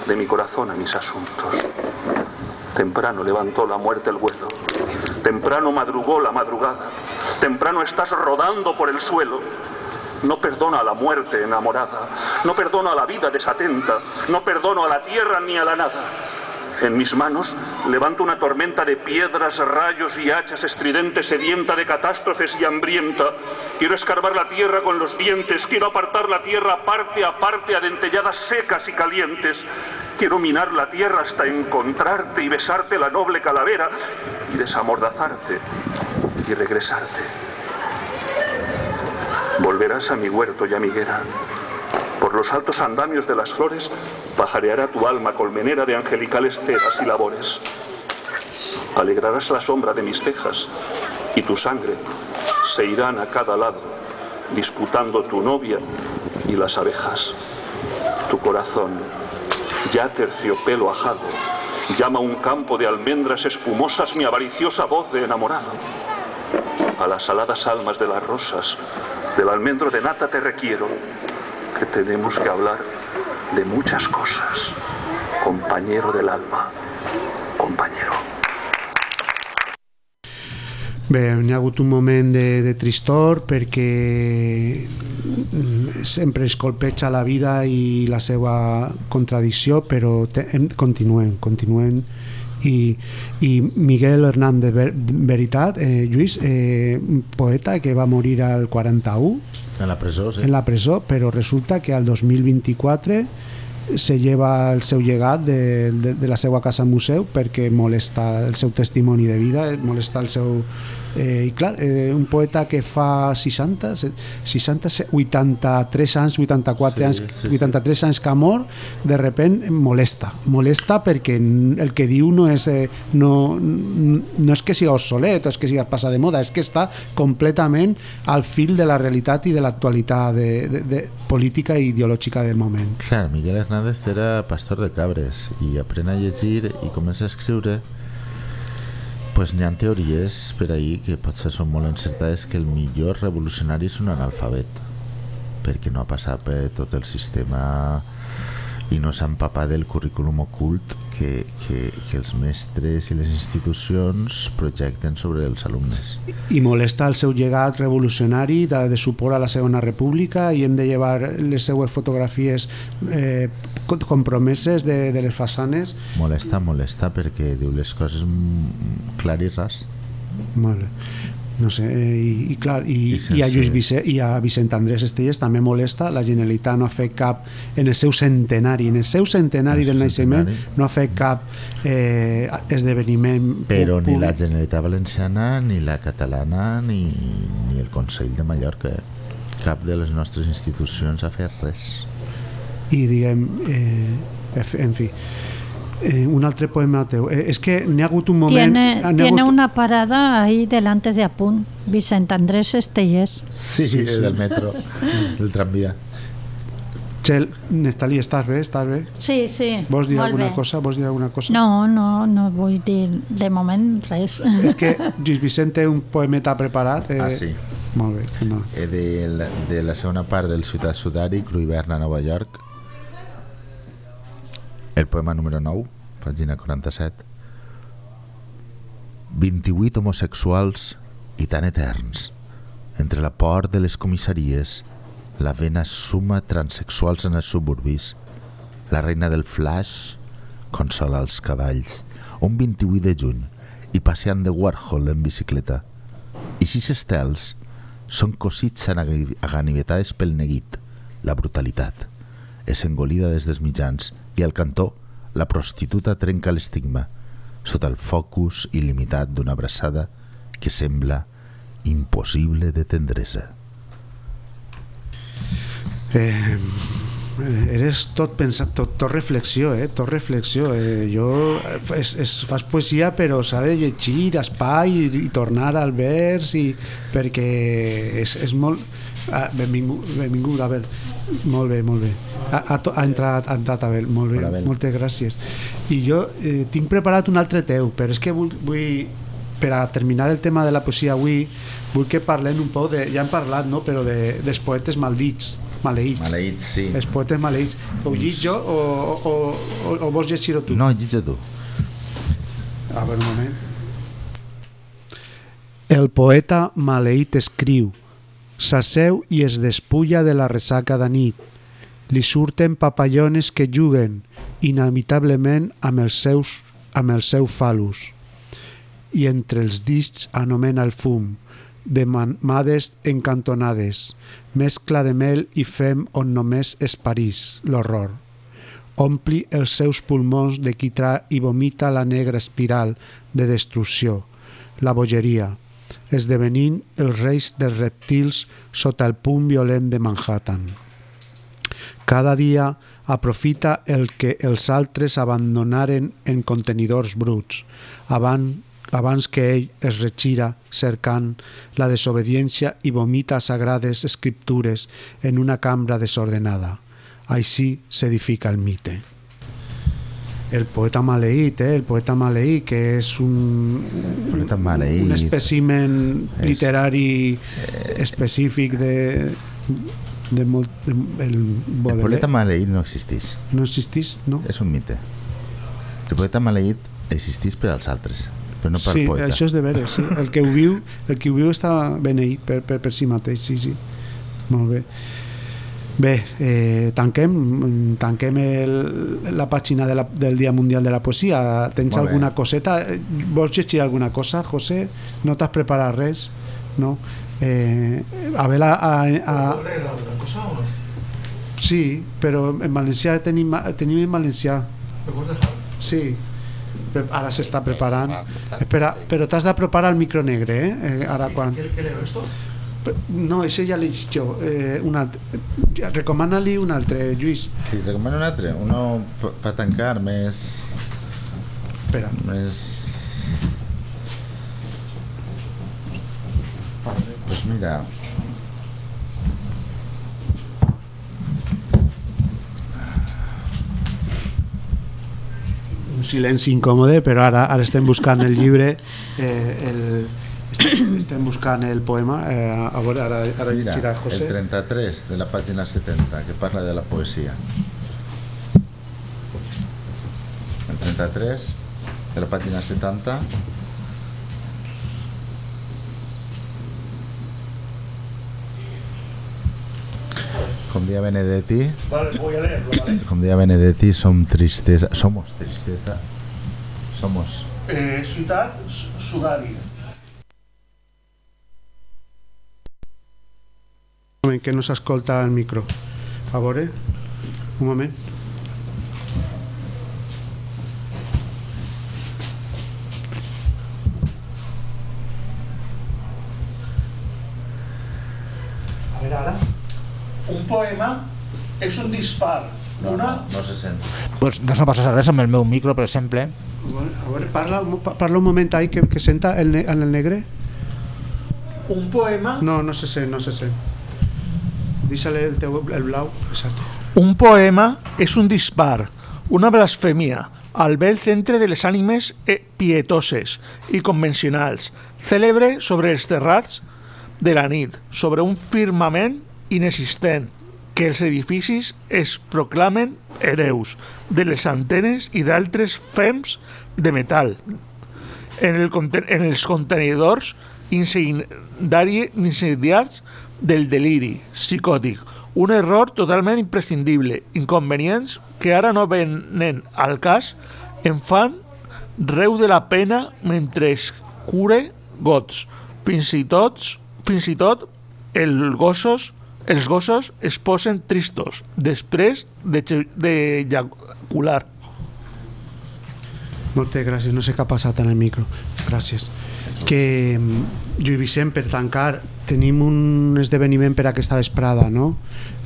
de mi corazón a mis asuntos. Temprano levantó la muerte el vuelo. Temprano madrugó la madrugada. Temprano estás rodando por el suelo. No perdono a la muerte enamorada, no perdono a la vida desatenta, no perdono a la tierra ni a la nada. En mis manos levanto una tormenta de piedras, rayos y hachas estridentes, sedienta de catástrofes y hambrienta. Quiero escarbar la tierra con los dientes, quiero apartar la tierra parte a parte a dentelladas secas y calientes. Quiero minar la tierra hasta encontrarte y besarte la noble calavera y desamordazarte y regresarte. Volverás a mi huerto y a. Por los altos andamios de las flores pajareará tu alma colmenera de angelicales ceras y labores. Alegrarás la sombra de mis cejas y tu sangre se irán a cada lado, disputando tu novia y las abejas. Tu corazón, ya terciopelo ajado, llama un campo de almendras espumosas mi avariciosa voz de enamorado. A las aladas almas de las rosas del almendro de nata te requiero, que tenemos que hablar de muchas cosas. Compañero del alma, compañero. Bé, n'hi ha hagut un moment de, de tristor perquè sempre es colpeja la vida i la seva contradicció, però te, continuem, continuem i, i Miguel Hernández Ver, Veritat, eh, Lluís, eh, poeta que va morir al 41 en la presó, sí. en la presó, però resulta que al 2024 se lleva el seu llegat de, de, de la seva casa museu perquè molesta el seu testimoni de vida, molesta el seu Eh, I clar, eh, un poeta que fa 60, 60 83 anys, 84 sí, anys, sí, 83 sí. anys que ha mort, de repent molesta. Molesta perquè el que diu no és, eh, no, no és que sigui obsolet és que sigui passar de moda, és que està completament al fil de la realitat i de l'actualitat de, de, de política i ideològica del moment. Clar, Miguel Hernández era pastor de cabres i aprèn a llegir i comença a escriure pues n'hi ha teories per ahir que potser són molt encertades que el millor revolucionari és un analfabet perquè no ha passat per tot el sistema i no s'ha empapat del currículum ocult que, que, que els mestres i les institucions projecten sobre els alumnes. I molesta el seu llegat revolucionari de, de suport a la Segona República i hem de llevar les seues fotografies eh, compromeses de, de les façanes. Molesta, molesta perquè diu les coses clar i ras. Vale no sé, eh, i, i clar, i, I, i a Lluís Vicent, i a Vicent Andrés Estelles també molesta, la Generalitat no ha fet cap en el seu centenari, en el seu centenari el del naixement no ha fet cap eh, esdeveniment però públic. ni la Generalitat Valenciana ni la catalana ni, ni el Consell de Mallorca cap de les nostres institucions ha fet res. I diguem eh, en fi Eh, un altre poema teu. Eh, és que n'hi ha hagut un moment... Tiene, tiene hagut- una parada ahí delante de Apunt, Vicent Andrés Estellers. Sí, Sí, sí, sí. del metro, del tramvia. Txel, Nestalí, estàs bé? Estàs bé? Sí, sí, Vols dir alguna bé. cosa? Vols dir alguna cosa? No, no, no vull dir de moment res. És que Lluís Vicent té un poemeta preparat. Eh, Ah, sí. Molt bé. No. Eh, de, la, de la segona part del Ciutat Sudari, Cru hivern a Nova York, el poema número 9, pàgina 47. 28 homosexuals i tan eterns. Entre la por de les comissaries, la vena suma transexuals en els suburbis, la reina del flash consola els cavalls. Un 28 de juny i passeant de Warhol en bicicleta. I sis estels són cosits aganivetades pel neguit, la brutalitat. És engolida des dels mitjans i al cantó la prostituta trenca l'estigma sota el focus il·limitat d'una abraçada que sembla impossible de tendresa. Eh, eh, eres tot pensat, tot, tot reflexió, eh? Tot reflexió. Eh, jo eh, es, es, fas poesia però s'ha de llegir espai i, i tornar al vers i perquè és, és molt ah, benvingut, benvingut Abel molt bé, molt bé ha, ha, ha, entrat, ha entrat Abel, molt bé, Hola, Abel. moltes gràcies i jo eh, tinc preparat un altre teu però és que vull, vull per a terminar el tema de la poesia avui vull que parlem un poc de, ja hem parlat no? però de, dels poetes maldits maleïts Maleït, sí. els poetes maleïts ho llig jo o, o, o, o vols llegir-ho tu? No, llitja tu. A veure, un moment. El poeta maleït escriu, s'asseu i es despulla de la ressaca de nit. Li surten papallones que juguen inevitablement amb els seus amb el seu falus. I entre els discs anomena el fum de mamades encantonades mescla de mel i fem on només és París, l'horror. Ompli els seus pulmons de quitrà i vomita la negra espiral de destrucció, la bogeria, esdevenint els reis dels reptils sota el punt violent de Manhattan. Cada dia aprofita el que els altres abandonaren en contenidors bruts, abans, abans que ell es retira cercant la desobediència i vomita sagrades escriptures en una cambra desordenada. Així s'edifica el mite. El poeta maleït, eh? el poeta maleït, que és un, Poeta maleït. un espècimen És- literari específic de, de molt, de, el El poeta maleït no existeix. no existís, no? És un mite. El poeta maleït existeix per als altres, però no per sí, poeta. això és de veres, sí. El que ho viu, el que ho viu està beneït per, per, per si mateix, sí, sí. Molt bé. Bé, eh, tanquem, tanquem el, la pàgina de la, del Dia Mundial de la Poesia. Tens Molt bé. alguna coseta? Vols llegir alguna cosa, José? No t'has preparat res? No? Eh, Abel a, a, a, Sí, però en valencià tenim, tenim en valencià. Sí, ara s'està preparant. Espera, però t'has d'apropar al micro negre, eh? eh ara quan... Pe- No, ese ja l'he dit jo. Eh, un altre. Recomana-li un altre, Lluís. Sí, recomano un altre, uno per tancar més... Espera. més... Pues mira, Un silenci incòmode, però ara ara estem buscant el llibre, eh, el, estem, buscant el poema. Eh, a veure, ara, ara mira llegirà el José. 33 de la pàgina 70, que parla de la poesia. El 33 de la pàgina 70 Com deia Benedetti, Vale, voy a leerlo, ¿vale? com deia Benedetti, som tristesa, somos tristeza, somos Eh, ciudad Su- Un moment, que no s'escolta el micro. A veure, un moment. A veure, ara. Un poema es un dispar No, Una. no, no se sent. Pues no se passa res amb el meu micro, per exemple. A veure, parla, parla un moment ahí que, que senta el, el negre. Un poema, No, no se sent, no se sent. Dísale el, teu, el blau. Exacte. un poema és un dispar, una blasfèmia, al bel centre de les ànimes eh, pietoses i convencionals, cèlebre sobre els terrats de la nit, sobre un firmament inexistent, que els edificis es proclamen hereus de les antenes i d'altres fems de metal. En, el, en els contenidors incendiats del deliri psicòtic. Un error totalment imprescindible. Inconvenients que ara no venen al cas en fan reu de la pena mentre es cure gots. Fins i tot, fins i tot el gossos, els gossos es posen tristos després de, d'ejacular. Moltes gràcies, no sé què ha passat en el micro. Gràcies. Que, mm, Lluís Vicent, per tancar, tenim un esdeveniment per aquesta vesprada, no?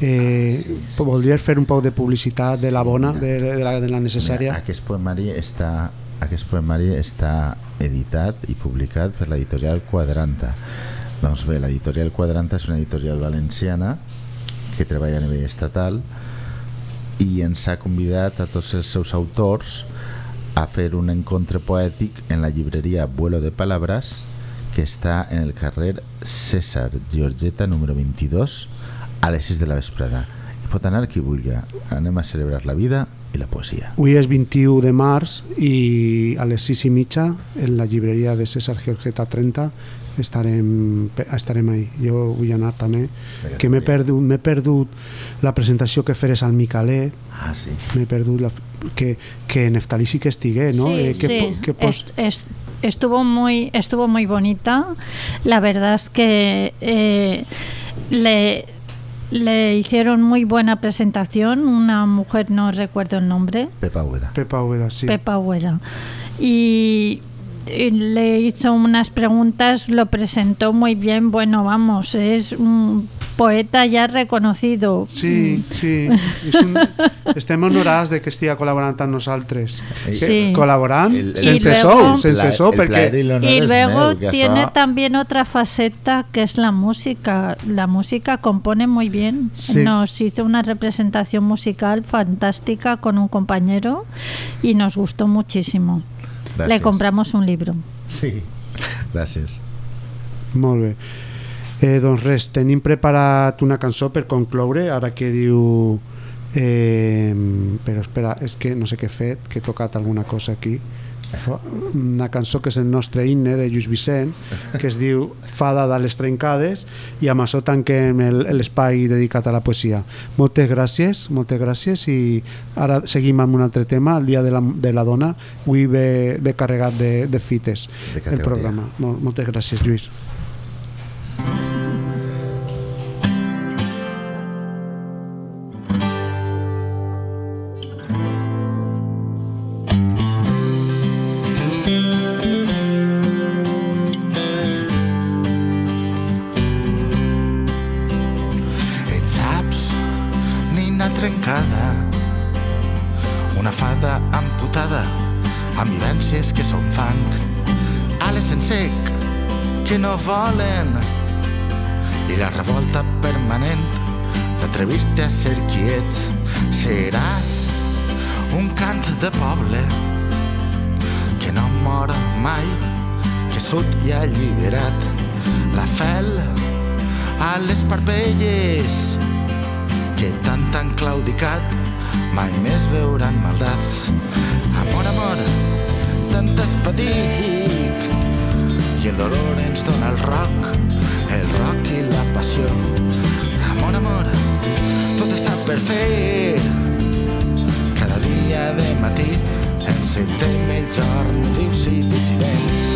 Eh, voldries fer un poc de publicitat de la bona, de, de, la, de la necessària? Mira, aquest poemari està aquest poemari està editat i publicat per l'editorial Quadranta. Doncs bé, l'editorial Quadranta és una editorial valenciana que treballa a nivell estatal i ens ha convidat a tots els seus autors a fer un encontre poètic en la llibreria Vuelo de Palabras que està en el carrer César Giorgetta número 22 a les 6 de la vesprada. Pot anar qui vulgui. Anem a celebrar la vida i la poesia. Avui és 21 de març i a les 6 i mitja en la llibreria de César Georgeta 30 estarem, estarem ahí. Jo vull anar també, Vinga, que m'he perdut, perdut la presentació que feres al Micalet, Ah, sí. m'he perdut la, que, que Neftalí sí que estigué, ¿no? Sí, Eh, que, sí. Est- estuvo muy estuvo muy bonita. La verdad es que eh, le le hicieron muy buena presentación. Una mujer no recuerdo el nombre. Pepa Ueda. Pepa Ueda, sí. Pepa Huera. Y, y le hizo unas preguntas, lo presentó muy bien. Bueno, vamos, es un poeta ya reconocido. Sí, sí. És un, estem honorats de que estigui col·laborant amb nosaltres. Sí. Col·laborant El- el- sense sou, luego- sense perquè... Y luego meu, tiene això- también otra faceta que es la música. La música compone muy bien. Sí. Nos hizo una representación musical fantástica con un compañero y nos gustó muchísimo. Le compramos un libro. Sí, gràcies. Molt bé. Eh, doncs res, tenim preparat una cançó per concloure, ara que diu... Eh, però espera, és que no sé què he fet, que he tocat alguna cosa aquí. Una cançó que és el nostre himne de Lluís Vicent, que es diu Fada de les trencades, i amb això tanquem el- l'espai dedicat a la poesia. Moltes gràcies, moltes gràcies, i ara seguim amb un altre tema, el Dia de la, de la Dona. Avui ve, ve carregat de, de fites De el programa. Mol, moltes gràcies, Lluís. Mm-hmm. Sud i alliberat la fel a les parpelles que tant han claudicat mai més veuran maldats. Amor, amor, has patit i el dolor ens dona el roc, el roc i la passió. Amor, amor, tot està per fer. Cada dia de matí encetem el jorn vius i dissidents.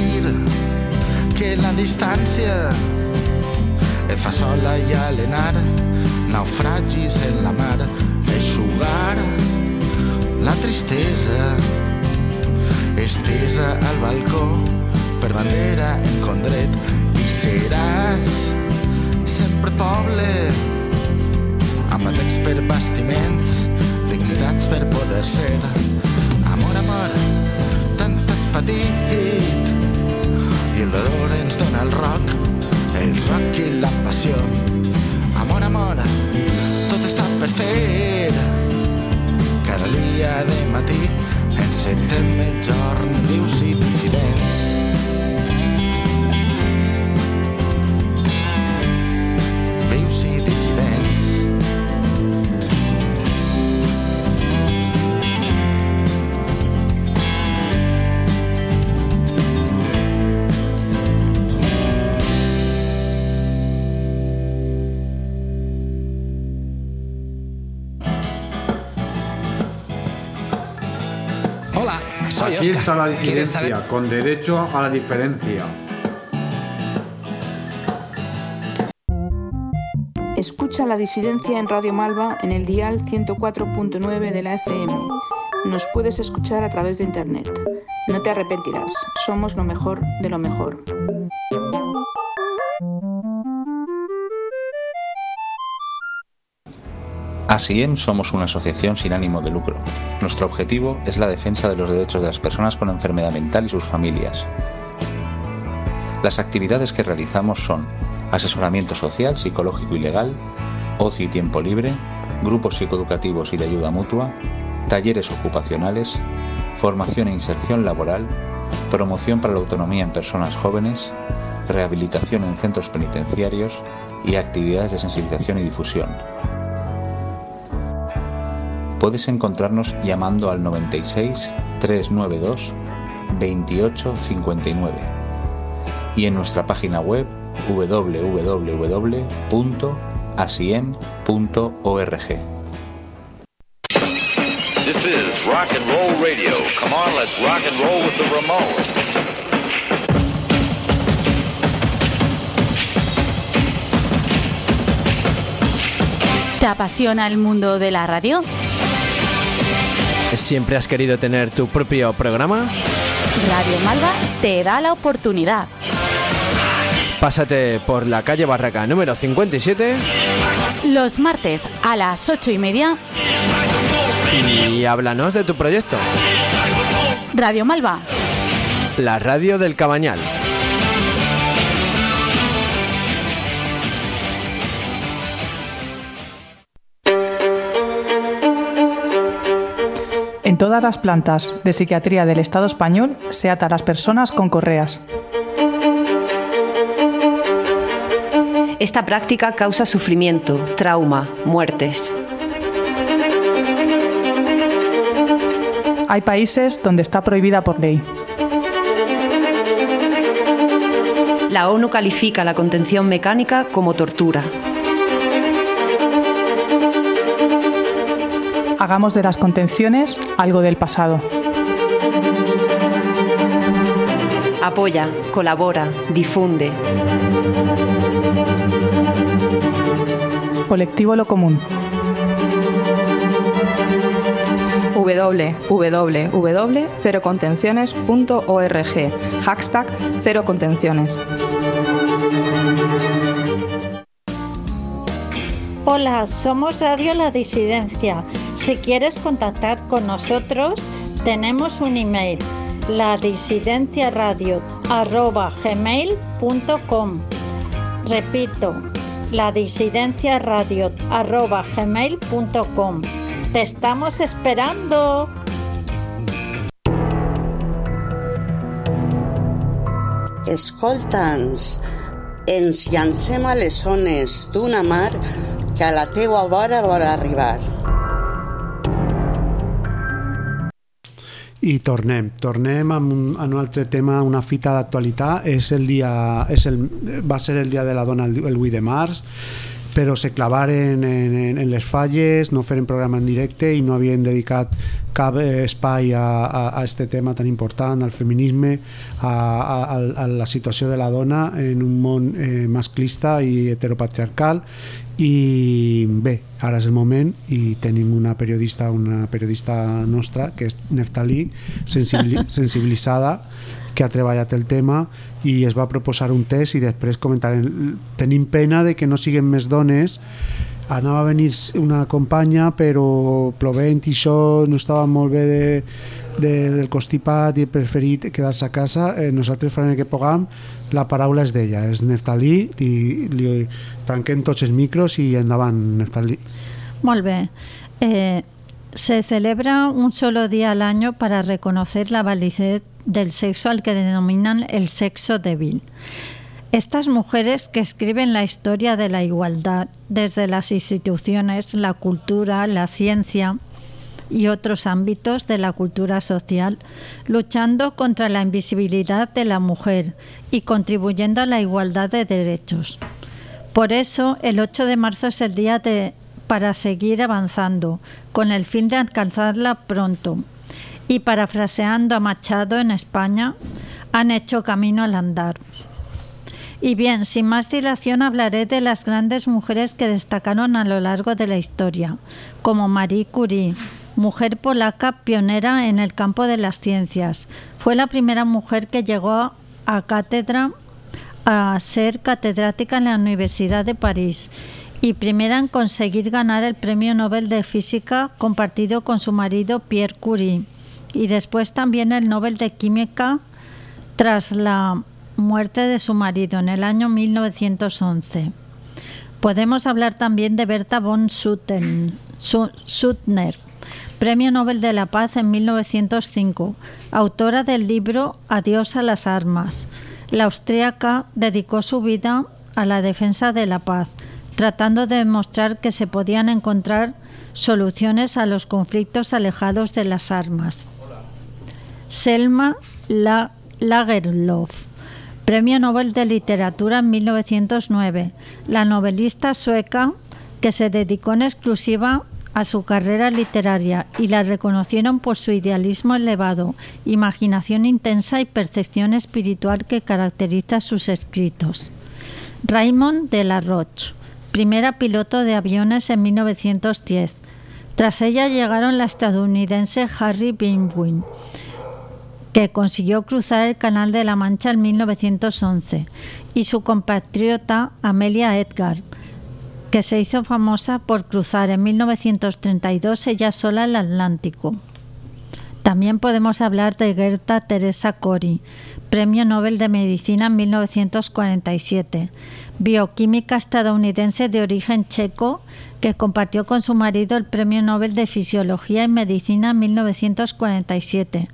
Sentir que la distància et fa sola i alenar, naufragis en la mar, eixugar la tristesa estesa al balcó per bandera en condret i seràs sempre poble amb batecs per bastiments dignitats per poder ser. Amor, amor tant has patit i el dolor ens dona el roc el rock i la passió. Amor, amor tot està per fer. Cada dia de matí encetem el jorn vius i dissidents Aquí Oscar. está la ¿Quieres disidencia, con derecho a la diferencia. Escucha la disidencia en Radio Malva en el dial 104.9 de la FM. Nos puedes escuchar a través de internet. No te arrepentirás. Somos lo mejor de lo mejor. ASIEM somos una asociación sin ánimo de lucro. Nuestro objetivo es la defensa de los derechos de las personas con enfermedad mental y sus familias. Las actividades que realizamos son asesoramiento social, psicológico y legal, ocio y tiempo libre, grupos psicoeducativos y de ayuda mutua, talleres ocupacionales, formación e inserción laboral, promoción para la autonomía en personas jóvenes, rehabilitación en centros penitenciarios y actividades de sensibilización y difusión. Puedes encontrarnos llamando al 96 392 28 59 y en nuestra página web www.asiem.org. This is rock and roll radio. Come on, let's rock and roll with the Ramones. ¿Te apasiona el mundo de la radio? ¿Siempre has querido tener tu propio programa? Radio Malva te da la oportunidad. Pásate por la calle Barraca número 57 Los martes a las ocho y media, y háblanos de tu proyecto. Radio Malva. La radio del Cabañal. Todas las plantas de psiquiatría del Estado español se ata a las personas con correas. Esta práctica causa sufrimiento, trauma, muertes. Hay países donde está prohibida por ley. La ONU califica la contención mecánica como tortura. Hagamos de las contenciones algo del pasado. Apoya, colabora, difunde. Colectivo Lo Común. www.cerocontenciones.org. Hashtag Cero Contenciones. Hola, somos Radio La Disidencia. Si quieres contactar con nosotros, tenemos un email, ladisidenciaradio.gmail.com Repito, ladisidenciaradio.gmail.com Te estamos esperando. Escolta'ns, ens llancem a les zones mar que a la teua vora vol arribar. I tornem, tornem amb un, amb un altre tema, una fita d'actualitat. És el dia, és el, va ser el dia de la dona el, el 8 de març però se clavaren en, en, en les falles, no feren programa en directe i no havien dedicat cap eh, espai a, a, a este tema tan important, al feminisme, a, a, a la situació de la dona en un món eh, masclista i heteropatriarcal. I bé, ara és el moment i tenim una periodista una periodista nostra que és Neftalí sensibili sensibilitzada que ha treballat el tema i es va proposar un test i després comentaren tenim pena de que no siguin més dones. Anava a venir una companya però plovent i això no estava molt bé de, de, del constipat i he preferit quedar-se a casa. Eh, nosaltres farem el que puguem. La paraula és d'ella, és Neftalí li, li tanquem tots els micros i endavant Neftalí Molt bé. Eh, se celebra un solo día al año para reconocer la validez del sexo al que denominan el sexo débil. Estas mujeres que escriben la historia de la igualdad desde las instituciones, la cultura, la ciencia y otros ámbitos de la cultura social, luchando contra la invisibilidad de la mujer y contribuyendo a la igualdad de derechos. Por eso, el 8 de marzo es el día de, para seguir avanzando, con el fin de alcanzarla pronto. Y parafraseando a Machado en España, han hecho camino al andar. Y bien, sin más dilación hablaré de las grandes mujeres que destacaron a lo largo de la historia, como Marie Curie, mujer polaca pionera en el campo de las ciencias. Fue la primera mujer que llegó a cátedra a ser catedrática en la Universidad de París y primera en conseguir ganar el Premio Nobel de Física compartido con su marido Pierre Curie y después también el Nobel de Química tras la muerte de su marido en el año 1911. Podemos hablar también de Berta von Suttner, Premio Nobel de la Paz en 1905, autora del libro Adiós a las armas. La austríaca dedicó su vida a la defensa de la paz, tratando de demostrar que se podían encontrar soluciones a los conflictos alejados de las armas. Selma Lagerlöf, Premio Nobel de Literatura en 1909, la novelista sueca que se dedicó en exclusiva a su carrera literaria y la reconocieron por su idealismo elevado, imaginación intensa y percepción espiritual que caracteriza sus escritos. Raymond de la Roche, primera piloto de aviones en 1910. Tras ella llegaron la estadounidense Harry Binwin, que consiguió cruzar el Canal de la Mancha en 1911, y su compatriota Amelia Edgar, que se hizo famosa por cruzar en 1932 ella sola el Atlántico. También podemos hablar de Gerta Teresa Cori, Premio Nobel de Medicina en 1947, bioquímica estadounidense de origen checo que compartió con su marido el Premio Nobel de Fisiología y Medicina en 1947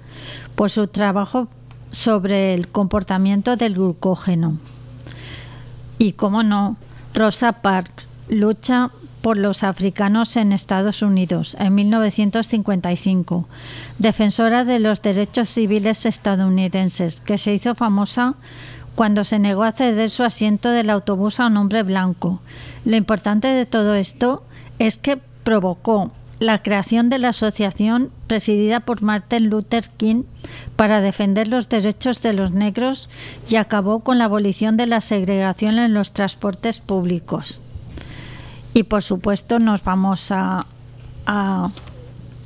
por su trabajo sobre el comportamiento del glucógeno. Y, como no, Rosa Parks lucha por los africanos en Estados Unidos en 1955, defensora de los derechos civiles estadounidenses, que se hizo famosa cuando se negó a ceder su asiento del autobús a un hombre blanco. Lo importante de todo esto es que provocó la creación de la asociación presidida por Martin Luther King para defender los derechos de los negros y acabó con la abolición de la segregación en los transportes públicos. Y por supuesto nos vamos a,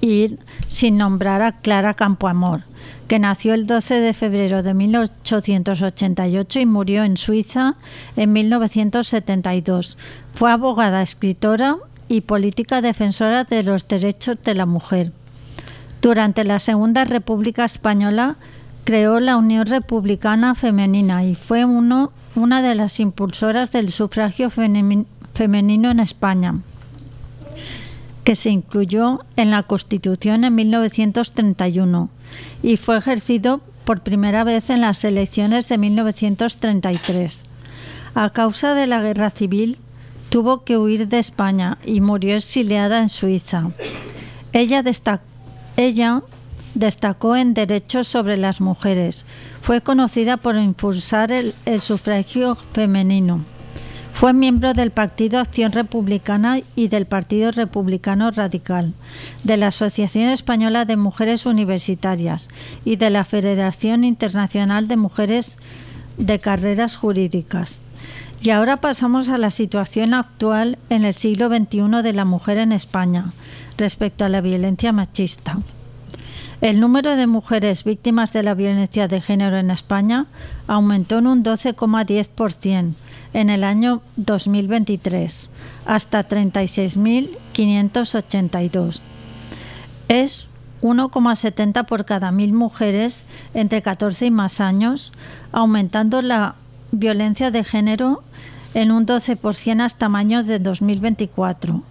ir sin nombrar a Clara Campoamor, que nació el 12 de febrero de 1888 y murió en Suiza en 1972. Fue abogada, escritora y política defensora de los derechos de la mujer. Durante la Segunda República Española creó la Unión Republicana Femenina y fue uno, una de las impulsoras del sufragio femenino en España que se incluyó en la Constitución en 1931 y fue ejercido por primera vez en las elecciones de 1933. A causa de la guerra civil, tuvo que huir de España y murió exiliada en Suiza. Ella, destacó en derechos sobre las mujeres. Fue conocida por impulsar el sufragio femenino. Fue miembro del Partido Acción Republicana y del Partido Republicano Radical, de la Asociación Española de Mujeres Universitarias y de la Federación Internacional de Mujeres de Carreras Jurídicas. Y ahora pasamos a la situación actual en el siglo XXI de la mujer en España respecto a la violencia machista. El número de mujeres víctimas de la violencia de género en España aumentó en un 12,10% en el año 2023, hasta 36.582. Es 1,70 por cada mil mujeres entre 14 y más años, aumentando la violencia de género en un 12% hasta mayo de 2024.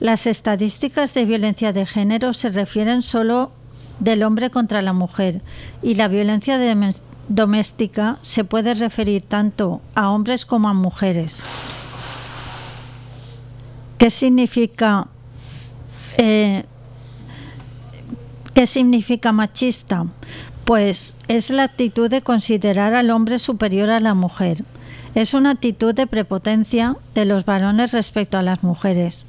Las estadísticas de violencia de género se refieren solo del hombre contra la mujer y la violencia doméstica se puede referir tanto a hombres como a mujeres. ¿Qué significa eh, ¿Qué significa machista? Pues es la actitud de considerar al hombre superior a la mujer. Es una actitud de prepotencia de los varones respecto a las mujeres.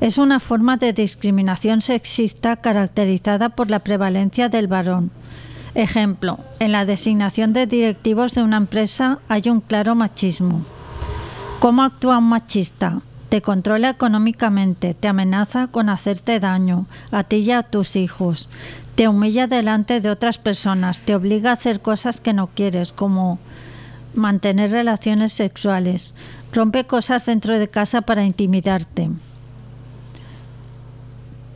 Es una forma de discriminación sexista caracterizada por la prevalencia del varón. Ejemplo, en la designación de directivos de una empresa hay un claro machismo. ¿Cómo actúa un machista? Te controla económicamente, te amenaza con hacerte daño, a ti y a tus hijos, te humilla delante de otras personas, te obliga a hacer cosas que no quieres, como mantener relaciones sexuales, rompe cosas dentro de casa para intimidarte.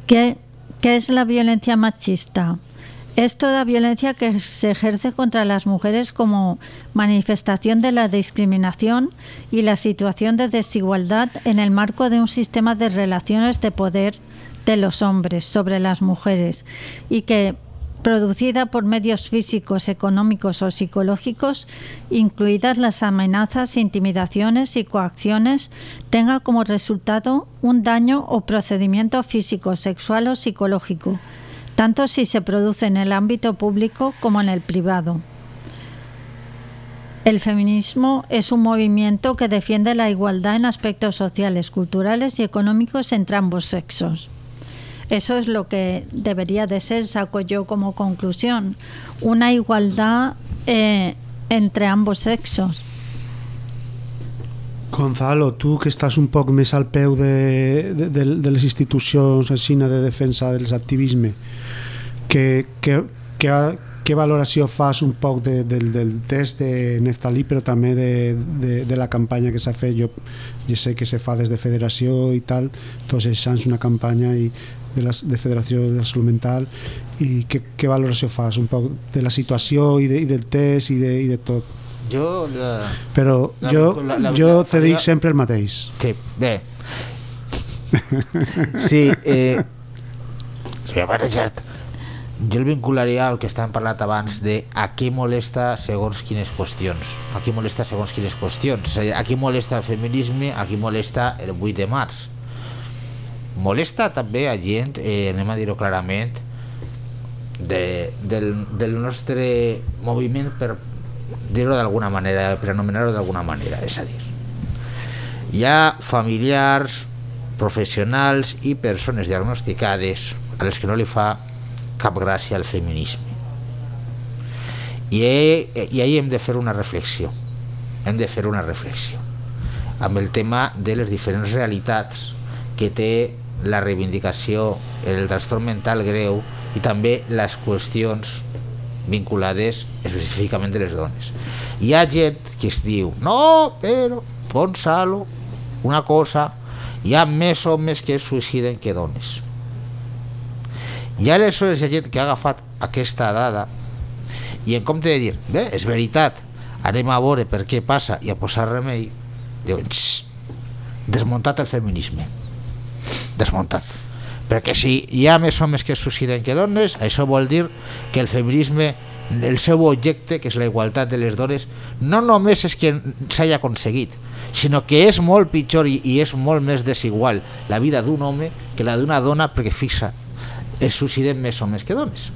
¿Qué, qué es la violencia machista? Es toda violencia que se ejerce contra las mujeres como manifestación de la discriminación y la situación de desigualdad en el marco de un sistema de relaciones de poder de los hombres sobre las mujeres y que producida por medios físicos, económicos o psicológicos, incluidas las amenazas, intimidaciones y coacciones, tenga como resultado un daño o procedimiento físico, sexual o psicológico, tanto si se produce en el ámbito público como en el privado. El feminismo es un movimiento que defiende la igualdad en aspectos sociales, culturales y económicos entre ambos sexos. Eso es lo que debería de ser, saco yo como conclusión, una igualdad eh, entre ambos sexos. Gonzalo, tu que estàs un poc més al peu de, de, de, de les institucions aixina de defensa del activisme, que, que, que, què valoració fas un poc de, del, del test de Neftalí però també de, de, de la campanya que s'ha fet jo, jo sé que se fa des de federació i tal tots els anys una campanya i de, la, de Federació de la Salut Mental i què, què valoració fas un poc de la situació i, de, i del test i de, i de tot Jo... La, però la- jo, la- la- jo la- te dic sempre el mateix Sí, bé. Sí, eh, senyor Barrejat, jo el vincularia al que estàvem parlat abans de a qui molesta segons quines qüestions. A qui molesta segons quines qüestions. És a dir, a qui molesta el feminisme, a qui molesta el 8 de març. Molesta també a gent, eh, anem a dir-ho clarament, de, del, del nostre moviment per dir-ho d'alguna manera, per anomenar-ho d'alguna manera, és a dir, hi ha familiars, professionals i persones diagnosticades a les que no li fa cap gràcia al feminisme. I, I ahir hem de fer una reflexió. Hem de fer una reflexió amb el tema de les diferents realitats que té la reivindicació, el trastorn mental greu i també les qüestions vinculades específicament de les dones. Hi ha gent que es diu, no, però, Gonzalo, una cosa, hi ha més homes que es suïciden que dones. I aleshores hi ha gent que ha agafat aquesta dada i en compte de dir, bé, és veritat, anem a veure per què passa i a posar remei, diuen, "Xxt, desmuntat el feminisme. Desmuntat. Perquè si hi ha més homes que es suïciden que dones, això vol dir que el feminisme, el seu objecte, que és la igualtat de les dones, no només és que s'hagi aconseguit, sinó que és molt pitjor i, i és molt més desigual la vida d'un home que la d'una dona perquè fixa, es suïciden més homes que dones.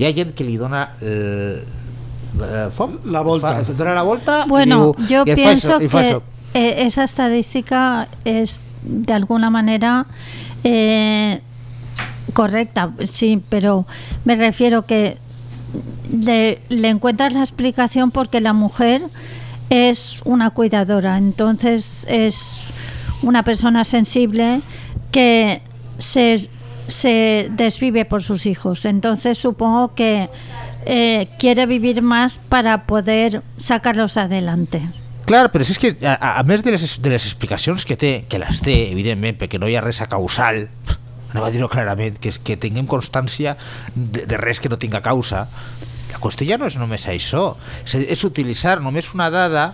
Hi ha gent que li dona el, el fom, La volta. Fa, dona la volta Bueno, i diu, yo i fa pienso això, fa que això. eh, esa estadística es de alguna manera eh, correcta, sí, pero me refiero que le, encuentras la explicación porque la mujer es una cuidadora, entonces es una persona sensible que se, se desvive por sus hijos. Entonces supongo que eh, quiere vivir más para poder sacarlos adelante. Clar, però és que, a, a més de les, de les explicacions que té, que les té, evidentment, perquè no hi ha res a causal, anava a dir-ho clarament, que, que tinguem constància de, de res que no tinga causa, la qüestió ja no és només això, és, és utilitzar només una dada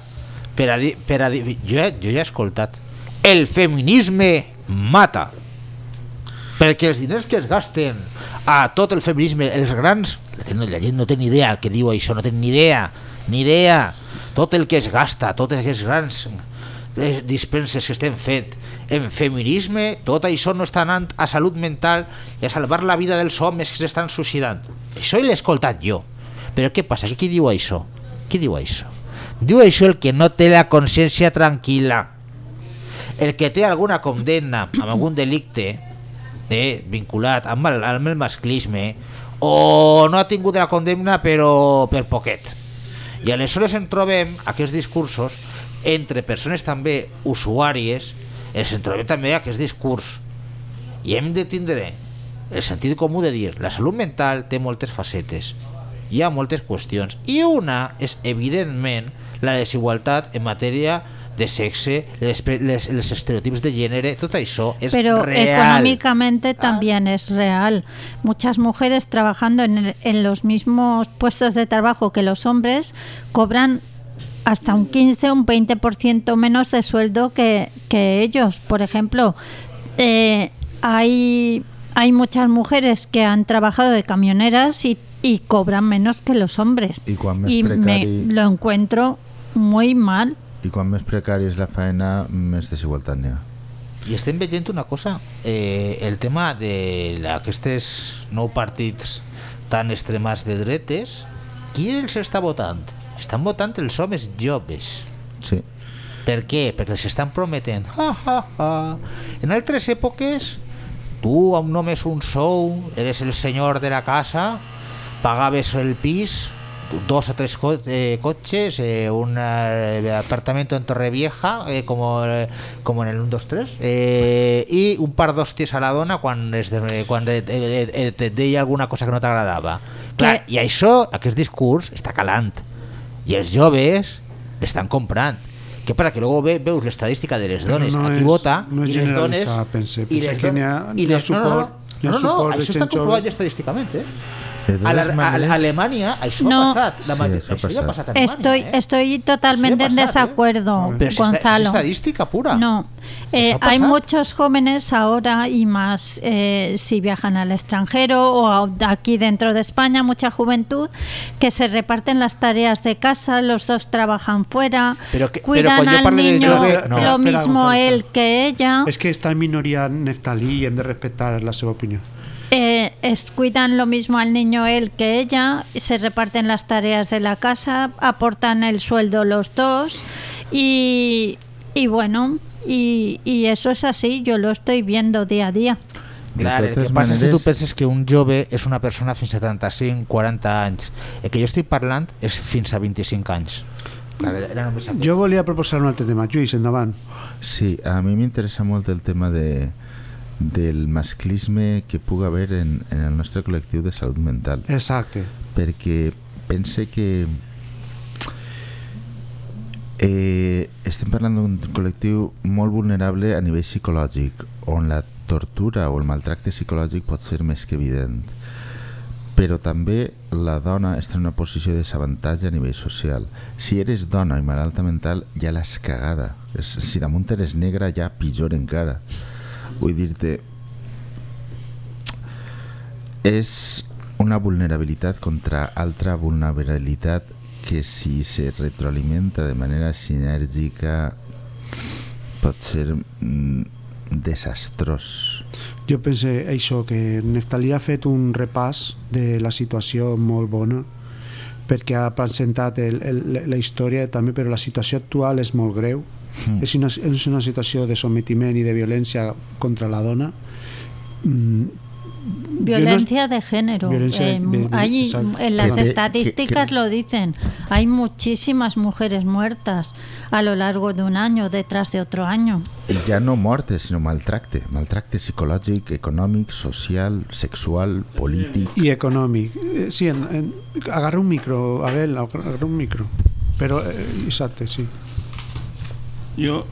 per a dir... Per a dir jo, jo ja he escoltat, el feminisme mata, perquè els diners que es gasten a tot el feminisme, els grans, la gent no té ni idea que diu això, no té ni idea, ni idea, tot el que es gasta, tots aquests grans eh, dispenses que estem fent en feminisme, tot això no està anant a salut mental i a salvar la vida dels homes que s'estan suïcidant. Això l'he escoltat jo. Però què passa? Qui diu això? Qui diu això? Diu això el que no té la consciència tranquil·la. El que té alguna condemna amb algun delicte eh, vinculat amb el, amb el masclisme o no ha tingut la condemna però per poquet. I aleshores en trobem aquests discursos entre persones també usuàries, ens en trobem també aquest discurs. I hem de tindre el sentit comú de dir la salut mental té moltes facetes, hi ha moltes qüestions, i una és evidentment la desigualtat en matèria de sexe, les, les, les estereotips de gènere, tot això és Pero real. económicamente también es real. Muchas mujeres trabajando en, el- en los mismos puestos de trabajo que los hombres cobran hasta un 15 o un 20% menos de sueldo que, que ellos. Por ejemplo, eh, hay, hay muchas mujeres que han trabajado de camioneras y, y cobran menos que los hombres. Més Y me lo encuentro muy mal. I quan més precari és la feina, més desigualtat n'hi ha. I estem veient una cosa, eh, el tema aquests nou partits tan extremats de dretes, qui els està votant? Estan votant els homes joves. Sí. Per què? Perquè els estan prometent. Ha, ha, ha. En altres èpoques, tu amb només un sou, eres el senyor de la casa, pagaves el pis, dos o tres co eh, coches, eh, un eh, apartamento en Torrevieja, eh, como, eh, como en el 1, 2, 3, eh, i un par d'hòsties a la dona es de, eh, eh, eh, et deia alguna cosa que no t'agradava. Clar, i això, aquest discurs, està calant. I els joves l'estan comprant. Què passa? Que luego ve, veus l'estadística de les dones no a qui és- vota no és i les dones... i les que n'hi ha- ha no, no, no, de? De a, maneres- a Alemanya això No. ha passat. La, Sí, ma- això ha això ja ha passat. passat a Alemanya, Estoy, eh? estoy totalmente en ¿eh? desacuerdo, Pero Gonzalo. es estadística pura. No, Eh, hay muchos jóvenes ahora y más eh, si viajan al extranjero o a- aquí dentro de España, mucha juventud que se reparten las tareas de casa, los dos trabajan fuera, Pero que- cuidan al de niño no. lo mismo él que ella. És que està en minoria Neftalí hem de respectar la seva opinió. Eh, es- cuidan lo mismo al niño él que ella, se reparten las tareas de la casa, aportan el sueldo los dos y, y bueno, y, y eso es así, yo lo estoy viendo día a día. Clar, el que passa és que tu penses que un jove és una persona fins a 75-40 anys. El que jo estic parlant és fins a 25 anys. Era. Jo volia proposar un altre tema. Lluís, endavant. Sí, a mi m'interessa molt el tema de, del masclisme que pugui haver en, en el nostre col·lectiu de salut mental. Exacte. Perquè pense que eh, estem parlant d'un col·lectiu molt vulnerable a nivell psicològic, on la tortura o el maltracte psicològic pot ser més que evident. Però també la dona està en una posició de desavantatge a nivell social. Si eres dona i malalta mental, ja l'has cagada. Si damunt eres negra, ja pitjor encara. Vull dir-te, és una vulnerabilitat contra altra vulnerabilitat que si se retroalimenta de manera sinèrgica pot ser mm, desastrós. Jo pense això, que Neftalí ha fet un repàs de la situació molt bona perquè ha presentat el, el, la història també, però la situació actual és molt greu Mm. és, una, és una situació de sometiment i de violència contra la dona mm, Violencia de género. Violencia Eh, de- hay- en las estadísticas que- que- lo dicen. Hay muchísimas mujeres muertas a lo largo de un año, detrás de otro año. ja no morte, sinó maltracte. Maltracte psicològic, econòmic, social, sexual, polític. i econòmic. Eh, Sí, en, en, agarra un micro, Abel, agarra un micro. Però, eh, exacte, sí. Jo,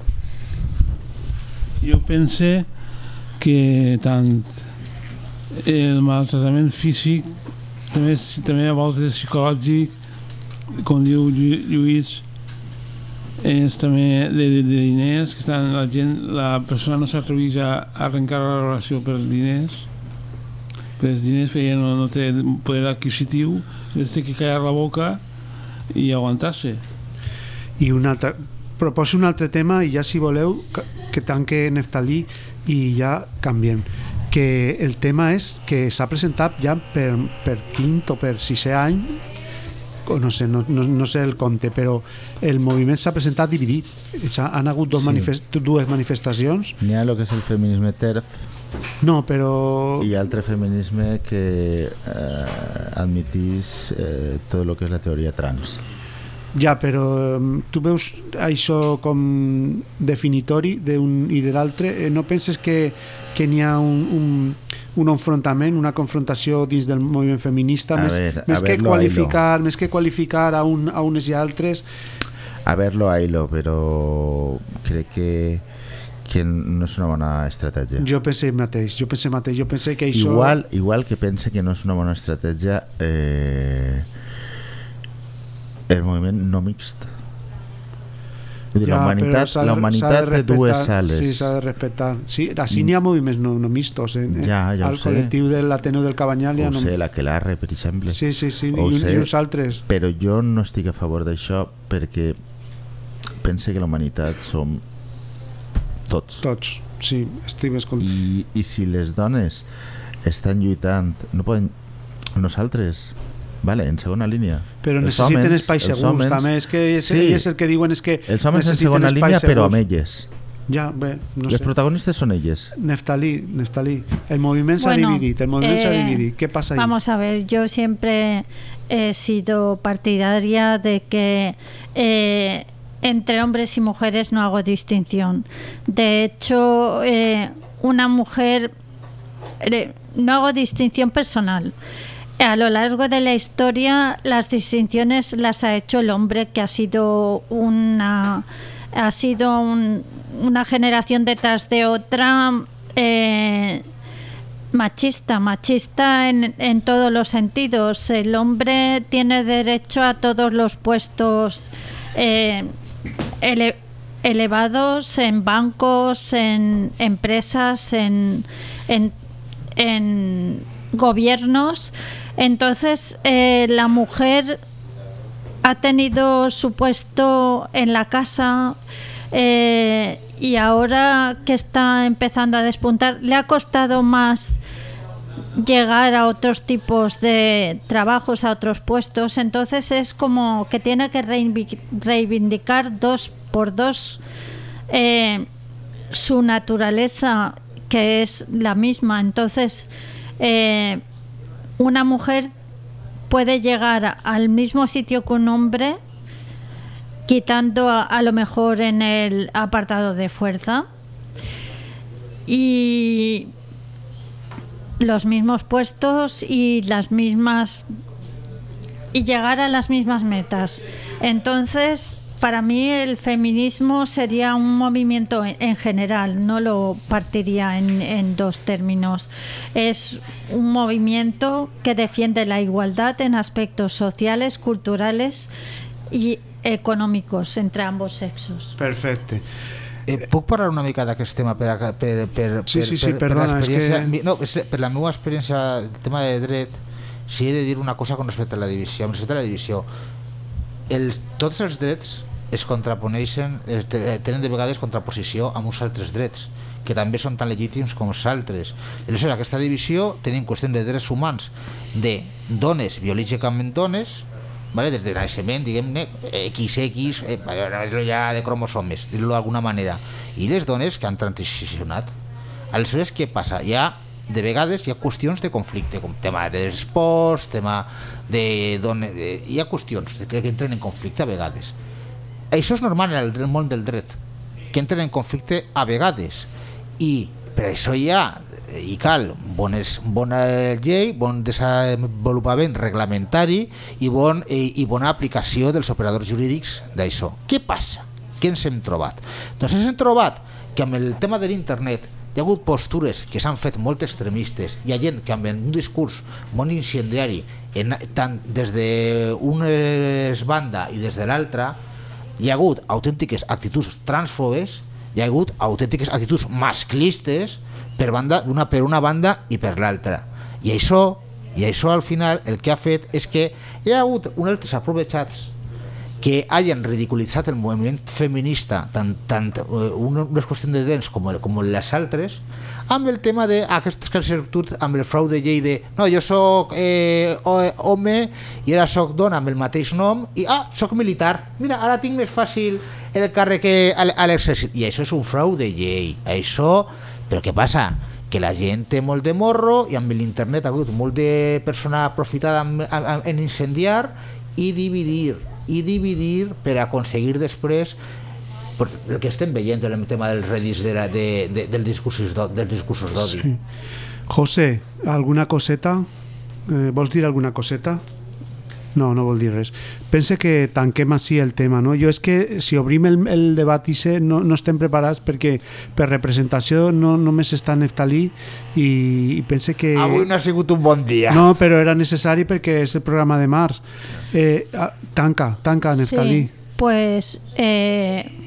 jo pense que tant el maltractament físic també, també a voltes psicològic com diu Llu- Lluís és també de, de, de diners que estan la gent, la persona no s'atreveix a, arrencar la relació per diners. Per els diners perquè no, no té poder adquisitiu es té que callar la boca i aguantar-se. I un altre, proposo un altre tema i ja si voleu que, que tanque Neftalí i ja canviem que el tema és que s'ha presentat ja per, per quint o per sisè any no sé, no, no, no sé el compte però el moviment s'ha presentat dividit S'ha- han hagut dos Sí. manifest, dues manifestacions N'hi ha el que és el feminisme terf no, però i altre feminisme que eh, admitís eh, tot el que és la teoria trans. Ja, però tu veus això com definitori d'un i de l'altre? Eh, No penses que, que n'hi ha un, un, un enfrontament, una confrontació dins del moviment feminista? A més, ver, a més, que qualificar, més que qualificar a, un, a unes i altres, A verlo, Ailo, però crec que, que no és una bona estratègia. jo pensé mateix, jo pensé mateix, jo pensé que això... Igual, igual que pense que no és una bona estratègia eh, el moviment no mixt. Dir, Ja, la humanitat, de- la s'ha de humanitat té dues sales. Sí, s'ha de respectar. Sí, així n'hi ha moviments no, no mixtos. Eh? Ja, ja Al sé. col·lectiu de l'Ateneu del Cabanyal ja Ho no... sé, la Quelarre, per exemple. Sí, sí, sí, Ho i, un, sé, i uns altres. Però jo no estic a favor d'això perquè pense que la humanitat som tots. Tots, sí, estic més content. I, I si les dones estan lluitant, no poden... Nosaltres, vale, en segona línia. Però Els necessiten els segurs, homes- també. És que és, Sí. el que diuen és que Els homes en segona línia, però amb segurs. elles. Ja, bé, no les sé. protagonistes són elles. Neftalí, Neftalí. El moviment s'ha Bueno, dividit, el moviment s'ha eh, dividit. ¿Qué pasa ahí? Vamos a ver, yo siempre he sido partidaria de que eh, entre hombres y mujeres no hago distinción. De hecho, eh, una mujer, eh, no hago distinción personal. A lo largo de la historia, las distinciones las ha hecho el hombre, que ha sido una ha sido un- una generación detrás de otra eh, machista, machista en, en todos los sentidos. El hombre tiene derecho a todos los puestos eh, ele- elevados en bancos, en empresas, en, en gobiernos. Entonces, eh, la mujer ha tenido su puesto en la casa eh, y ahora que está empezando a despuntar, le ha costado más llegar a otros tipos de trabajos, a otros puestos. Entonces es como que tiene que reivindic- reivindicar dos por dos eh, su naturaleza, que es la misma. Entonces, eh, una mujer puede llegar al mismo sitio que un hombre, quitando a, a lo mejor en el apartado de fuerza. Y los mismos puestos y las mismas y llegar a las mismas metas. Entonces, para mí el feminismo sería un movimiento en, en general, no lo partiría en, en dos términos. Es un movimiento que defiende la igualdad en aspectos sociales, culturales y económicos entre ambos sexos. Perfecte. Eh, puc parlar una mica d'aquest tema per, a- per, per, Sí, sí, sí, per, per és que- no, és, per la meva experiència el tema de dret sí he de dir una cosa con respecte a la divisió amb respecte a la divisió els, tots els drets es contraponeixen es, te- eh, tenen de vegades contraposició amb uns altres drets que també són tan legítims com els altres aleshores aquesta divisió tenim qüestió de drets humans de dones biològicament dones ¿vale? Desde el naixement, diguem-ne, XX, eh, ja de cromosomes, dir-ho d'alguna manera. I les dones que han transicionat. Aleshores, què passa? Hi ha, de vegades, hi ha qüestions de conflicte, com tema dels esports, tema de... Dones, eh, hi ha qüestions que entren en conflicte a vegades. Això és normal en el, món del dret, que entren en conflicte a vegades. I per això hi ha i cal bones, bona llei, bon desenvolupament reglamentari i, bon, i, i bona aplicació dels operadors jurídics d'això. Què passa? Què ens hem trobat? Doncs ens hem trobat que amb el tema de l'internet hi ha hagut postures que s'han fet molt extremistes hi ha gent que amb un discurs molt incendiari en, tant des d'una banda i des de l'altra hi ha hagut autèntiques actituds transfobes hi ha hagut autèntiques actituds masclistes per, banda, una, per una banda i per l'altra. I això, i això al final el que ha fet és que hi ha hagut uns altres aprovechats que hagin ridiculitzat el moviment feminista tant, tant eh, unes qüestions de dents com, com les altres amb el tema que han sertut amb el frau de llei de no, jo sóc eh, home i ara sóc dona amb el mateix nom i ah, sóc militar, mira, ara tinc més fàcil el càrrec a l'exèrcit. I això és un frau de llei això, però què passa? que la gent té molt de morro i amb l'internet ha hagut molt de persona aprofitada en, en incendiar i dividir i dividir per aconseguir després el que estem veient en el tema dels redis de la, de, de, del discursos dels discursos d'odi sí. José, alguna coseta? Eh, vols dir alguna coseta? No, no vol dir res. Pense que tanquem així el tema, no? Jo és que si obrim el, el debat i no, no estem preparats perquè per representació no només està Neftalí i, i pense que... Avui no ha sigut un bon dia. No, però era necessari perquè és el programa de març. Eh, tanca, tanca Neftalí. Sí, pues... Eh,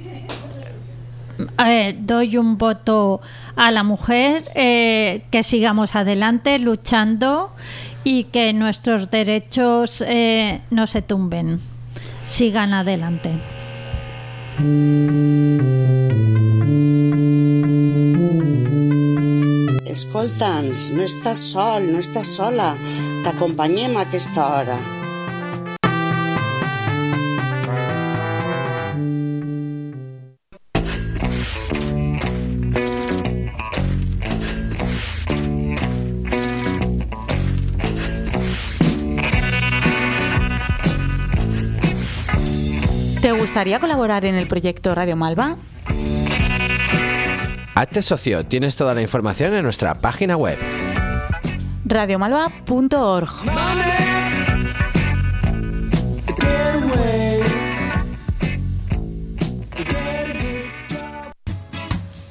eh, doy un voto a la mujer, eh, que sigamos adelante luchando y que nuestros derechos eh, no se tumben. Sigan adelante. Escolta'ns, no estàs sol, no estàs sola. T'acompanyem a aquesta hora. Gustaría colaborar en el proyecto Radio Malva? Hazte socio, tienes toda la información en nuestra página web. radiomalva.org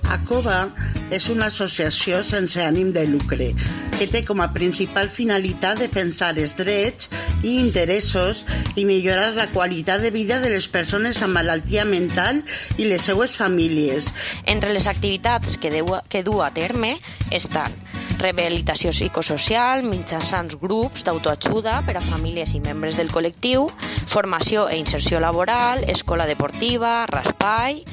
ACOVA és una associació sense ànim de lucre que té com a principal finalitat defensar els drets i interessos i millorar la qualitat de vida de les persones amb malaltia mental i les seues famílies. Entre les activitats que, deu, que du a terme estan rehabilitació psicosocial mitjançant grups d'autoajuda per a famílies i membres del col·lectiu, formació e inserció laboral, escola deportiva, raspai,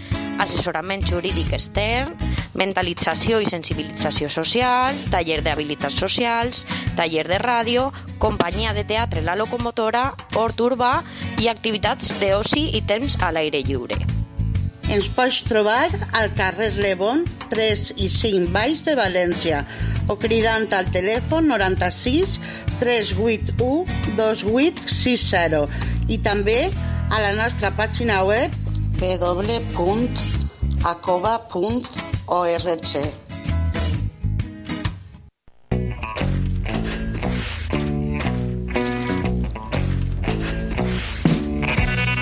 assessorament jurídic extern, mentalització i sensibilització social, taller d'habilitats socials, taller de ràdio, companyia de teatre La Locomotora, hort urbà i activitats d'oci i temps a l'aire lliure. Ens pots trobar al carrer Lebón 3 i 5 Baix de València o cridant al telèfon 96 381 2860 i també a la nostra pàgina web www.acova.org.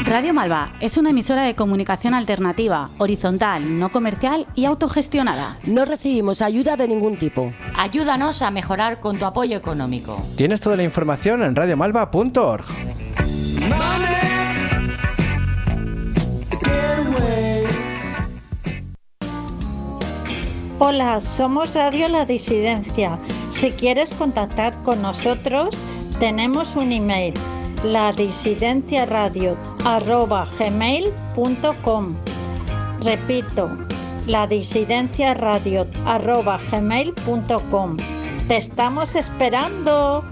Radio Malva es una emisora de comunicación alternativa, horizontal, no comercial y autogestionada. No recibimos ayuda de ningún tipo. Ayúdanos a mejorar con tu apoyo económico. Tienes toda la información en radiomalva.org. Hola, somos Radio La Disidencia. Si quieres contactar con nosotros, tenemos un email, ladisidenciaradio.gmail.com Repito, ladisidenciaradio.gmail.com Te estamos esperando.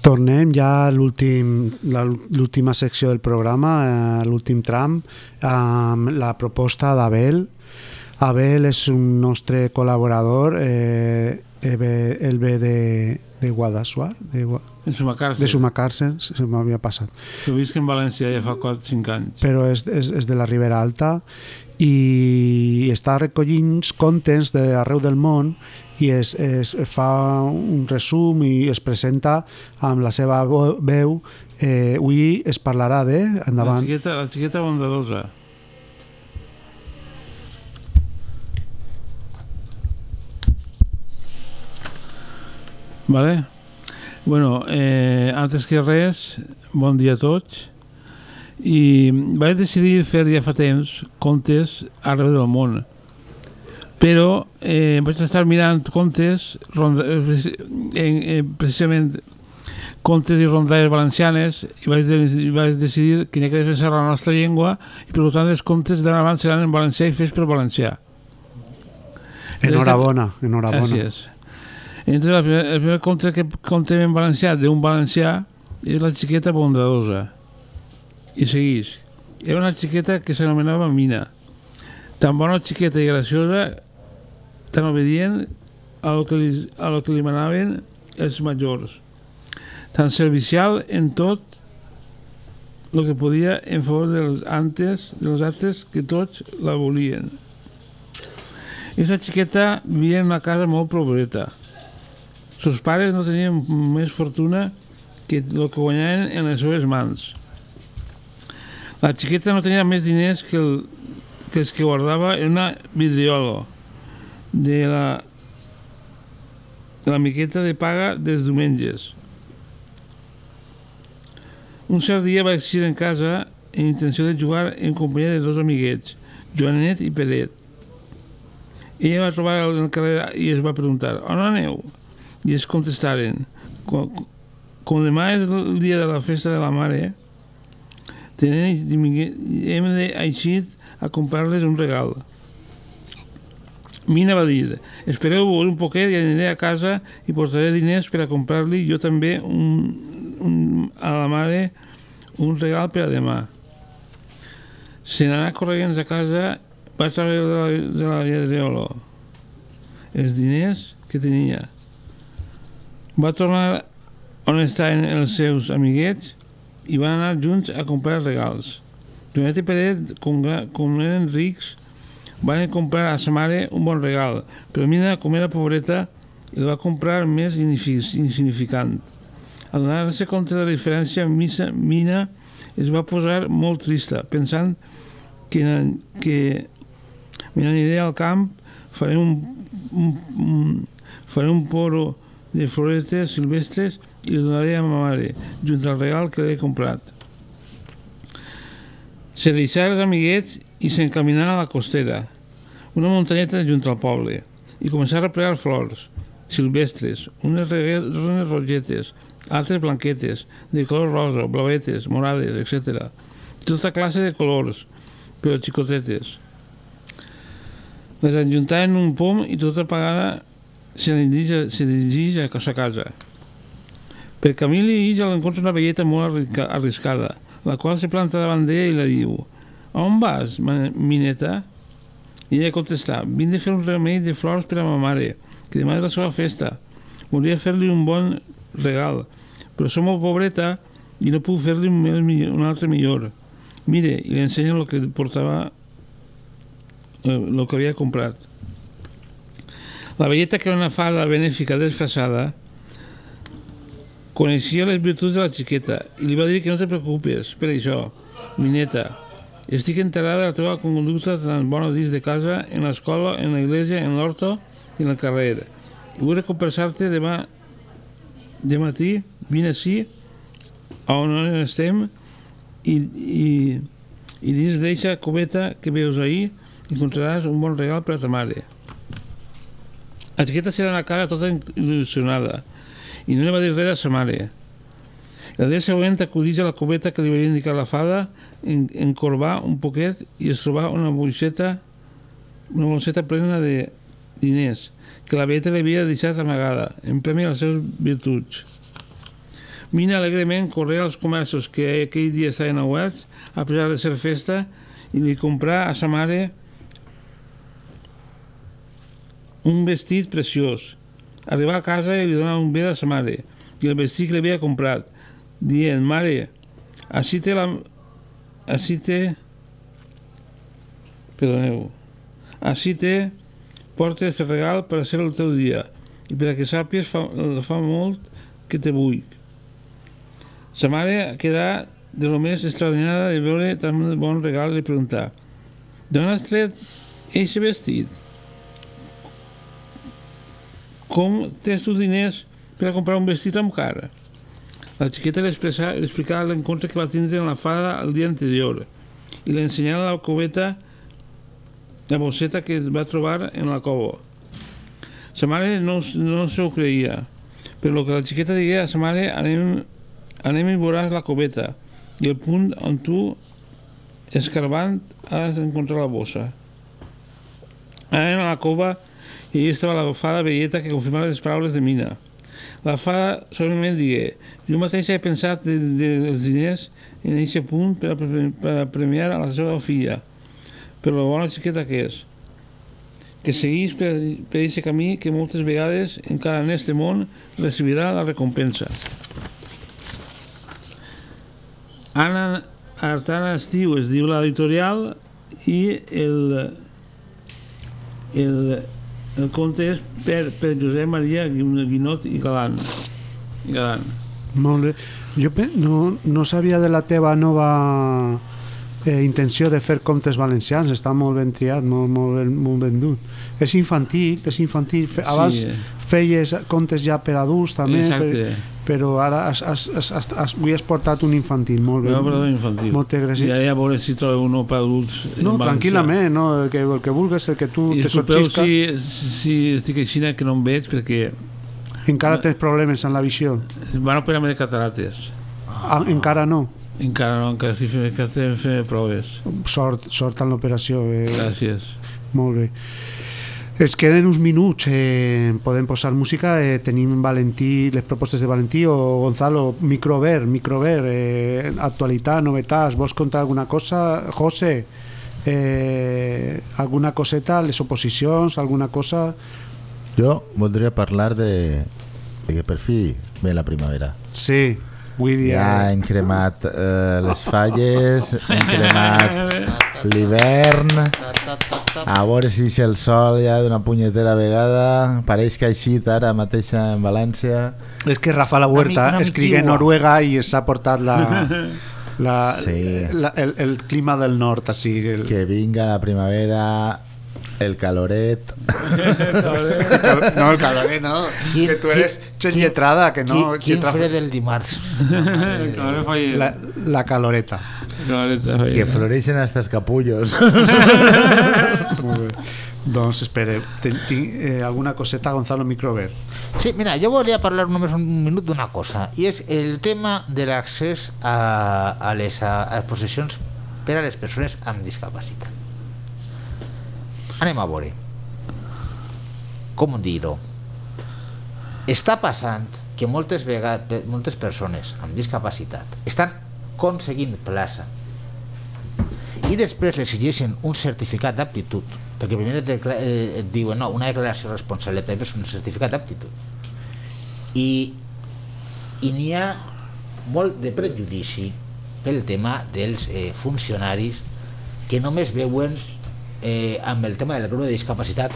Tornem ja a l'última secció del programa, l'últim tram, amb la proposta d'Abel. Abel és un nostre col·laborador, eh, eh, ve- de, de Guadassuar, de, En Sumacàrcer. de Sumacàrcer, se m'havia passat. Jo visc en València ja fa 4-5 anys. però és, és, és de la Ribera Alta i està recollint contes d'arreu del món i es, es fa un resum i es presenta amb la seva veu eh, avui es parlarà de La endavant xiqueta, la xiqueta bondadosa. Vale? Bueno, eh, antes que res, bon dia a tots. I vaig decidir fer ja fa temps contes arreu del món. Però eh, vaig estar mirant contes, ronda, eh, eh, precisament contes i rondalles valencianes i vaig, de, vaig decidir que n'hi ha que defensar la nostra llengua i per tant els contes d'ara abans seran en valencià i fets per valencià. enhorabona, enhorabona Gràcies. Entre la primer, el primer conte que contem en valencià d'un valencià és la xiqueta bondadosa. I segueix. Era una xiqueta que s'anomenava Mina. Tan bona xiqueta i graciosa, tan obedient a lo que li, a lo que li manaven els majors. Tan servicial en tot el que podia en favor dels antes, dels altres que tots la volien. Aquesta xiqueta vivia en una casa molt pobreta. Sus pares no tenien més fortuna que el que guanyaven en les seves mans. La xiqueta no tenia més diners que, el, que els que guardava en una vidriola de la, de la miqueta de paga dels diumenges. Un cert dia va eixir en casa en intenció de jugar en companyia de dos amiguets, Joanet i Peret. Ella va trobar el carrer i es va preguntar on aneu? I es contestaren com, com demà és el dia de la festa de la mare tenen, hem d'eixir a comprar-les un regal. Mina va dir, espereu un poquet i aniré a casa i portaré diners per a comprar-li jo també un, un, a la mare un regal per a demà. Se n'anà corrents a casa, va treure de la, de la lladriola els diners que tenia. Va tornar on estaven els seus amiguets i van anar junts a comprar regals. Joanet i Peret, com, com eren rics, van comprar a sa mare un bon regal, però Mina, com era pobreta, el va comprar més insignifi- insignificant. Al donar-se compte de la diferència, Misa, Mina es va posar molt trista, pensant que, que me n'aniré al camp, faré un, un, un, faré un poro de floretes silvestres i el donaré a ma mare, junt al regal que l'he comprat. Se deixà els amiguets i s'encaminà a la costera, una muntanyeta junt al poble, i començà a replegar flors, silvestres, unes, unes rogetes, altres blanquetes, de color rosa, blauetes, morades, etc. Tota classe de colors, però xicotetes. Les enjuntà en un pom i tota pagada se dirigeix, se dirigeix a sa casa. Per camí li ix a l'encontre una velleta molt arrisca- arriscada, la qual se planta davant d'ella i la diu «On vas, mineta?» I ella contesta «Vinc de fer un remei de flors per a ma mare, que demà és la seva festa. Volia fer-li un bon regal, però som molt pobreta i no puc fer-li un, un altre millor. Mire, i li ensenya el que portava, eh, el que havia comprat. La velleta, que una fada benèfica desfasada, coneixia les virtuts de la xiqueta i li va dir que no te preocupes per això, mineta. Estic enterada de la teva conducta tan bona dins de casa, en l'escola, en l'església, en l'horto i en el carrer. I vull recompensar-te demà de matí, vine així, on estem, i, i, i dins d'eixa coveta que veus ahir encontraràs un bon regal per a ta mare. La xiqueta serà una cara tota il·lusionada i no li va dir res a sa mare. El dia següent acudeix a la coveta que li va indicar la fada, en, un poquet i es trobà una boixeta, una bolseta plena de diners que la velleta li havia deixat amagada, en premi les seves virtuts. Mina alegrement correr als comerços que aquell dia estaven oberts, a pesar de ser festa, i li comprar a sa mare un vestit preciós. Arribar a casa i li donar un bé a sa mare i el vestit que li havia comprat, dient, mare, així té la... així té... Perdoneu. Així té, porta aquest regal per ser el teu dia i per a que sàpies fa, fa molt que te vull. Sa mare quedà de lo més extraordinària de veure tan bon regal i preguntar d'on has tret eixe vestit? Com tens tu diners per a comprar un vestit amb cara? La xiqueta li explicava l'encontre que va tindre en la fada el dia anterior i li ensenyava la coveta, la bosseta que va trobar en la cova. Sa mare no, no s'ho creia, però el que la xiqueta digué a sa mare anem, anem i veuràs la coveta i el punt on tu escarbant has d'encontrar la bossa. Anem a la cova i allà estava la fada velleta que confirmava les paraules de Mina. La fada solament digué jo mateix he pensat de, de, dels diners en aquest punt per a, per a premiar a la seva filla però la bona xiqueta que és que seguís per, per aquest camí que moltes vegades encara en este món recibirà la recompensa. Anna Artana Estiu es diu l'editorial i el, el, el conte és per, per Josep Maria Guinot i Galant. Galant. Molt bé. Jo no, no sabia de la teva nova eh, intenció de fer contes valencians. Està molt ben triat, molt, molt, ben, molt ben dut. És infantil, és infantil. Fe, Sí, abans eh. Feies contes ja per adults també, Exacte. per, però ara has, has, has, has, has, avui has portat un infantil. Molt bé. No, perdó, infantil. Moltes gràcies. I ara a veure si trobo uno per adults. No, tranquil·lament, no, el, que, el que vulguis, el que tu I te sorgisca. si, si estic així que no em veig perquè Encara tens problemes en la visió? van operar-me de catarates. Ah, encara no. Encara no, encara estic fent, encara estem fent proves. Sort, sort en l'operació. Eh. Gràcies. Molt bé. Es queden uns minuts, eh, podem posar música, eh, tenim Valentí, les propostes de Valentí o Gonzalo, microver, microver, eh, actualitat, novetats, vols contar alguna cosa? José, eh, alguna coseta, les oposicions, alguna cosa? Jo voldria parlar de, de que per fi ve la primavera. Sí, vull dir... Ja hem cremat eh, les falles, hem cremat l'hivern, a veure si el sol ja d'una punyetera vegada, pareix que ha eixit ara mateixa en València. És que Rafa La Huerta Una mi- una escrigué en miquiua. Noruega i s'ha portat la, la, Sí. la, el, el clima del nord, així. El... Que vinga la primavera, el caloret. No, el caloret, no. Quin- que tú eres lletrada, que no... Quin, quin fred del dimarts. la, la caloreta. Que floreixen hasta els capullos. Molt bé. Doncs espere, tinc eh, alguna coseta, Gonzalo Microver. Sí, mira, jo volia parlar només un minut d'una cosa, i és el tema de l'accés a, a les a, a possessions per a les persones amb discapacitat. Anem a veure. Com dir-ho? Està passant que moltes vegades moltes persones amb discapacitat estan aconseguint plaça i després li exigeixen un certificat d'aptitud perquè primer et, eh, et diuen no, una declaració responsable però és un certificat d'aptitud i i n'hi ha molt de prejudici pel tema dels eh, funcionaris que només veuen eh, amb el tema del grau de discapacitat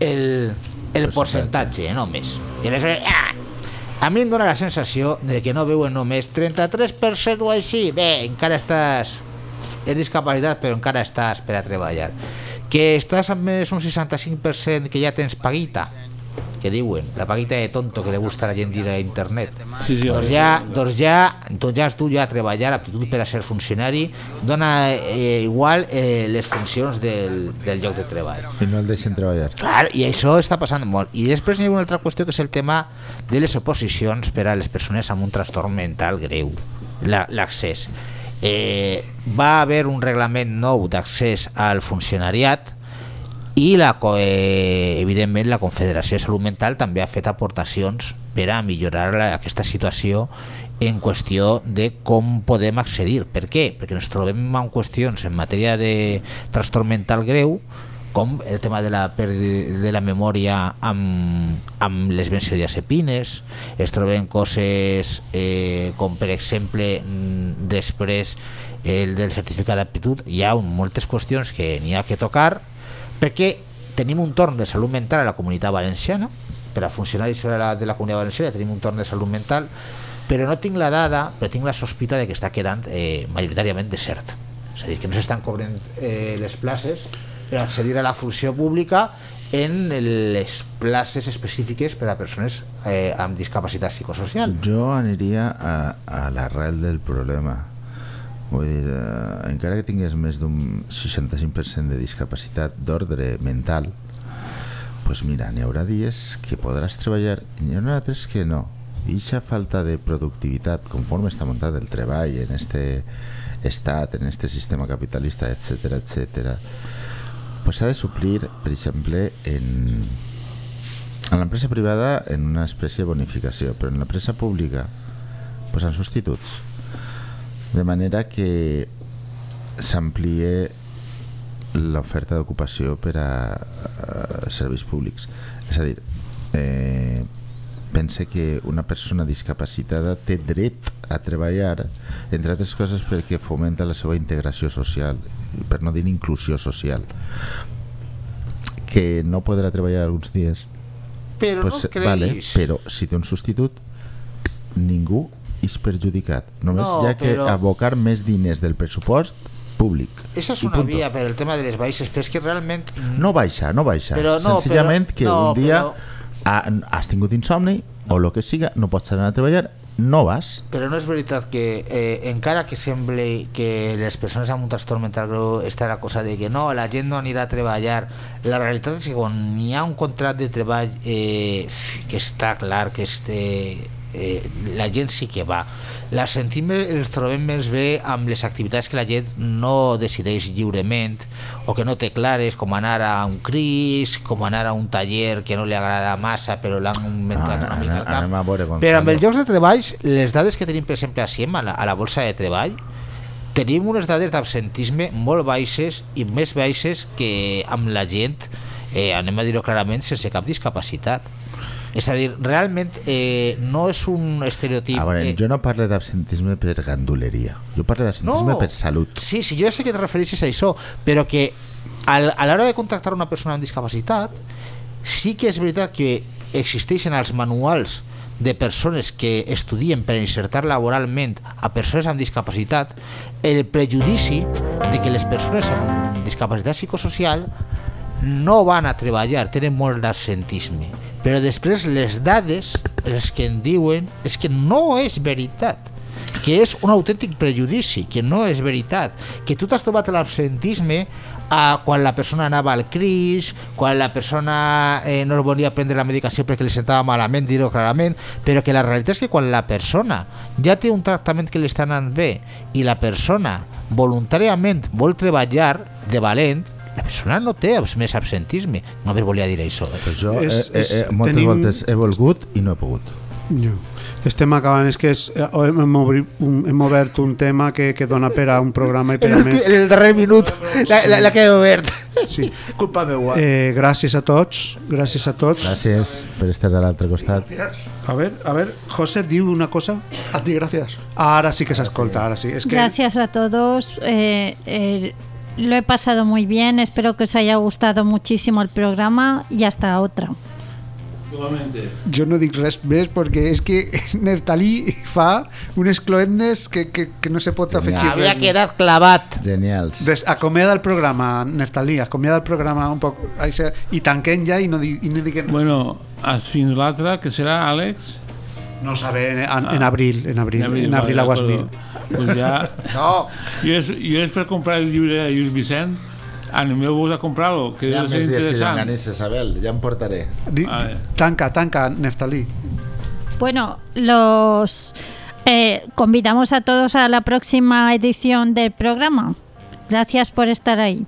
el, el percentatge, només. I aleshores, ah, a mi em dóna la sensació de que no veuen només 33% o així, bé, encara estàs és discapacitat però encara estàs per a treballar. Que estàs amb més un 65% que ja tens paguita que diuen, la paguita de tonto que le gusta a la gent dir a internet Sí, sí, doncs, ja, doncs ja doncs ja has tu ja a treballar aptitud per a ser funcionari dona eh, igual eh, les funcions del, del lloc de treball I no el deixen treballar. Clar, i això està passant molt. I després hi ha una altra qüestió que és el tema de les oposicions per a les persones amb un trastorn mental greu, la- l'accés. Eh, va haver un reglament nou d'accés al funcionariat i la, eh, evidentment la Confederació de Salut Mental també ha fet aportacions per a millorar la, aquesta situació en qüestió de com podem accedir. Per què? Perquè ens trobem en qüestions en matèria de trastorn mental greu com el tema de la, de la memòria amb, amb les benzodiazepines, es troben coses eh, com per exemple mm, després el del certificat d'aptitud, hi ha moltes qüestions que n'hi ha que tocar perquè tenim un torn de salut mental a la comunitat valenciana, per a funcionaris de la, de la comunitat valenciana tenim un torn de salut mental, però no tinc la dada, però tinc la sospita de que està quedant eh, majoritàriament desert. És a dir, que no s'estan cobrint eh, les places per accedir a la funció pública en les places específiques per a persones eh, amb discapacitat psicosocial. Jo aniria a, a l'arrel del problema. Vull dir, eh, encara que tingués més d'un 65% de discapacitat d'ordre mental, pues mira, n'hi haurà dies que podràs treballar i n'hi haurà altres que no. I aquesta falta de productivitat, conforme està muntat el treball en este estat, en este sistema capitalista, etc etc, pues s'ha de suplir, per exemple, en, en l'empresa privada en una espècie de bonificació, però en l'empresa pública pues en substituts. De manera que s'amplie l'oferta d'ocupació per a, a serveis públics. És a dir, eh, pense que una persona discapacitada té dret a treballar, entre altres coses perquè fomenta la seva integració social, per no dir inclusió social. Que no podrà treballar alguns dies, Però pues, no creguis. vale, però si té un substitut, ningú és perjudicat. Només No, hi ha que però- abocar més diners del pressupost públic. Esa és una punto. via per el tema de les baixes, però és que realment... No baixa, no baixa. Però no, Senzillament però- que no, un dia però- ha, has tingut insomni o el que siga, no pots anar a treballar, no vas. Però no és veritat que eh, encara que sembli que les persones amb un trastorn mental greu està la cosa de que no, la gent no anirà a treballar la realitat és que quan hi ha un contracte de treball eh, que està clar que este, eh, la gent sí que va la sentim, els trobem més bé amb les activitats que la gent no decideix lliurement o que no té clares, com anar a un CRIS, com anar a un taller que no li agrada massa però l'han inventat una mica al Ah, cap. Però amb els llocs de treball, les dades que tenim, per exemple, a CIEM, a la, a la bolsa de treball, tenim unes dades d'absentisme molt baixes i més baixes que amb la gent, eh, anem a dir-ho clarament, sense cap discapacitat. És a dir, realment eh, no és un estereotip... A veure, eh, jo no parlo d'absentisme per ganduleria, jo parlo d'absentisme No. per salut. Sí, sí, jo ja sé que te refereixes a això, però que al, a l'hora de contractar una persona amb discapacitat, sí que és veritat que existeixen els manuals de persones que estudien per insertar laboralment a persones amb discapacitat el prejudici de que les persones amb discapacitat psicosocial no van a treballar, tenen molt d'absentisme. Però després les dades, les que en diuen, és que no és veritat que és un autèntic prejudici, que no és veritat, que tu t'has trobat l'absentisme a quan la persona anava al CRIS, quan la persona eh, no volia prendre la medicació perquè li sentava malament, dir-ho clarament, però que la realitat és que quan la persona ja té un tractament que li està anant bé i la persona voluntàriament vol treballar de valent, la persona no té més absentisme. Només volia dir això. Eh? Pues jo És- eh, eh, és- eh, moltes tenim- voltes he volgut i no he pogut. Jo. Estem acabant, és que és, eh, hem, hem, obri, un, hem obert un tema que, que dona per a un programa i per a En el, més. en el darrer minut la, la, la que he obert. Sí. Culpa meua. Eh, gràcies a tots, gràcies a tots. Gràcies per estar a l'altre costat. A ver, a ver, José, diu una cosa. A ti, gracias. Ahora sí que se escolta, ahora sí. Es que Gracias a todos. eh, eh, lo he pasado muy bien. Espero que os haya gustado muchísimo el programa y hasta otra. Igualmente. jo no dic res més perquè és que Neftalí fa unes cloendes que, que, que no se pot afegir Havia quedat clavat. Genials. Des, acomiada el programa, Neftalí, acomiada el programa un poc i tanquem ja i no, di, i no diguem... Bueno, fins l'altre, que serà, Àlex? No saber, en, en, en abril, en abril, en abril, vale, aguas d'acord. mil. Pues ja... No. Jo és, jo és per comprar el llibre de Lluís Vicent, animeu-vos a comprar-lo, que Hi ha deu més ser dies que interessant. Isabel, ja em portaré. Di, tanca, tanca, Neftalí. Bueno, los eh, convidamos a todos a la próxima edición del programa. Gracias por estar ahí.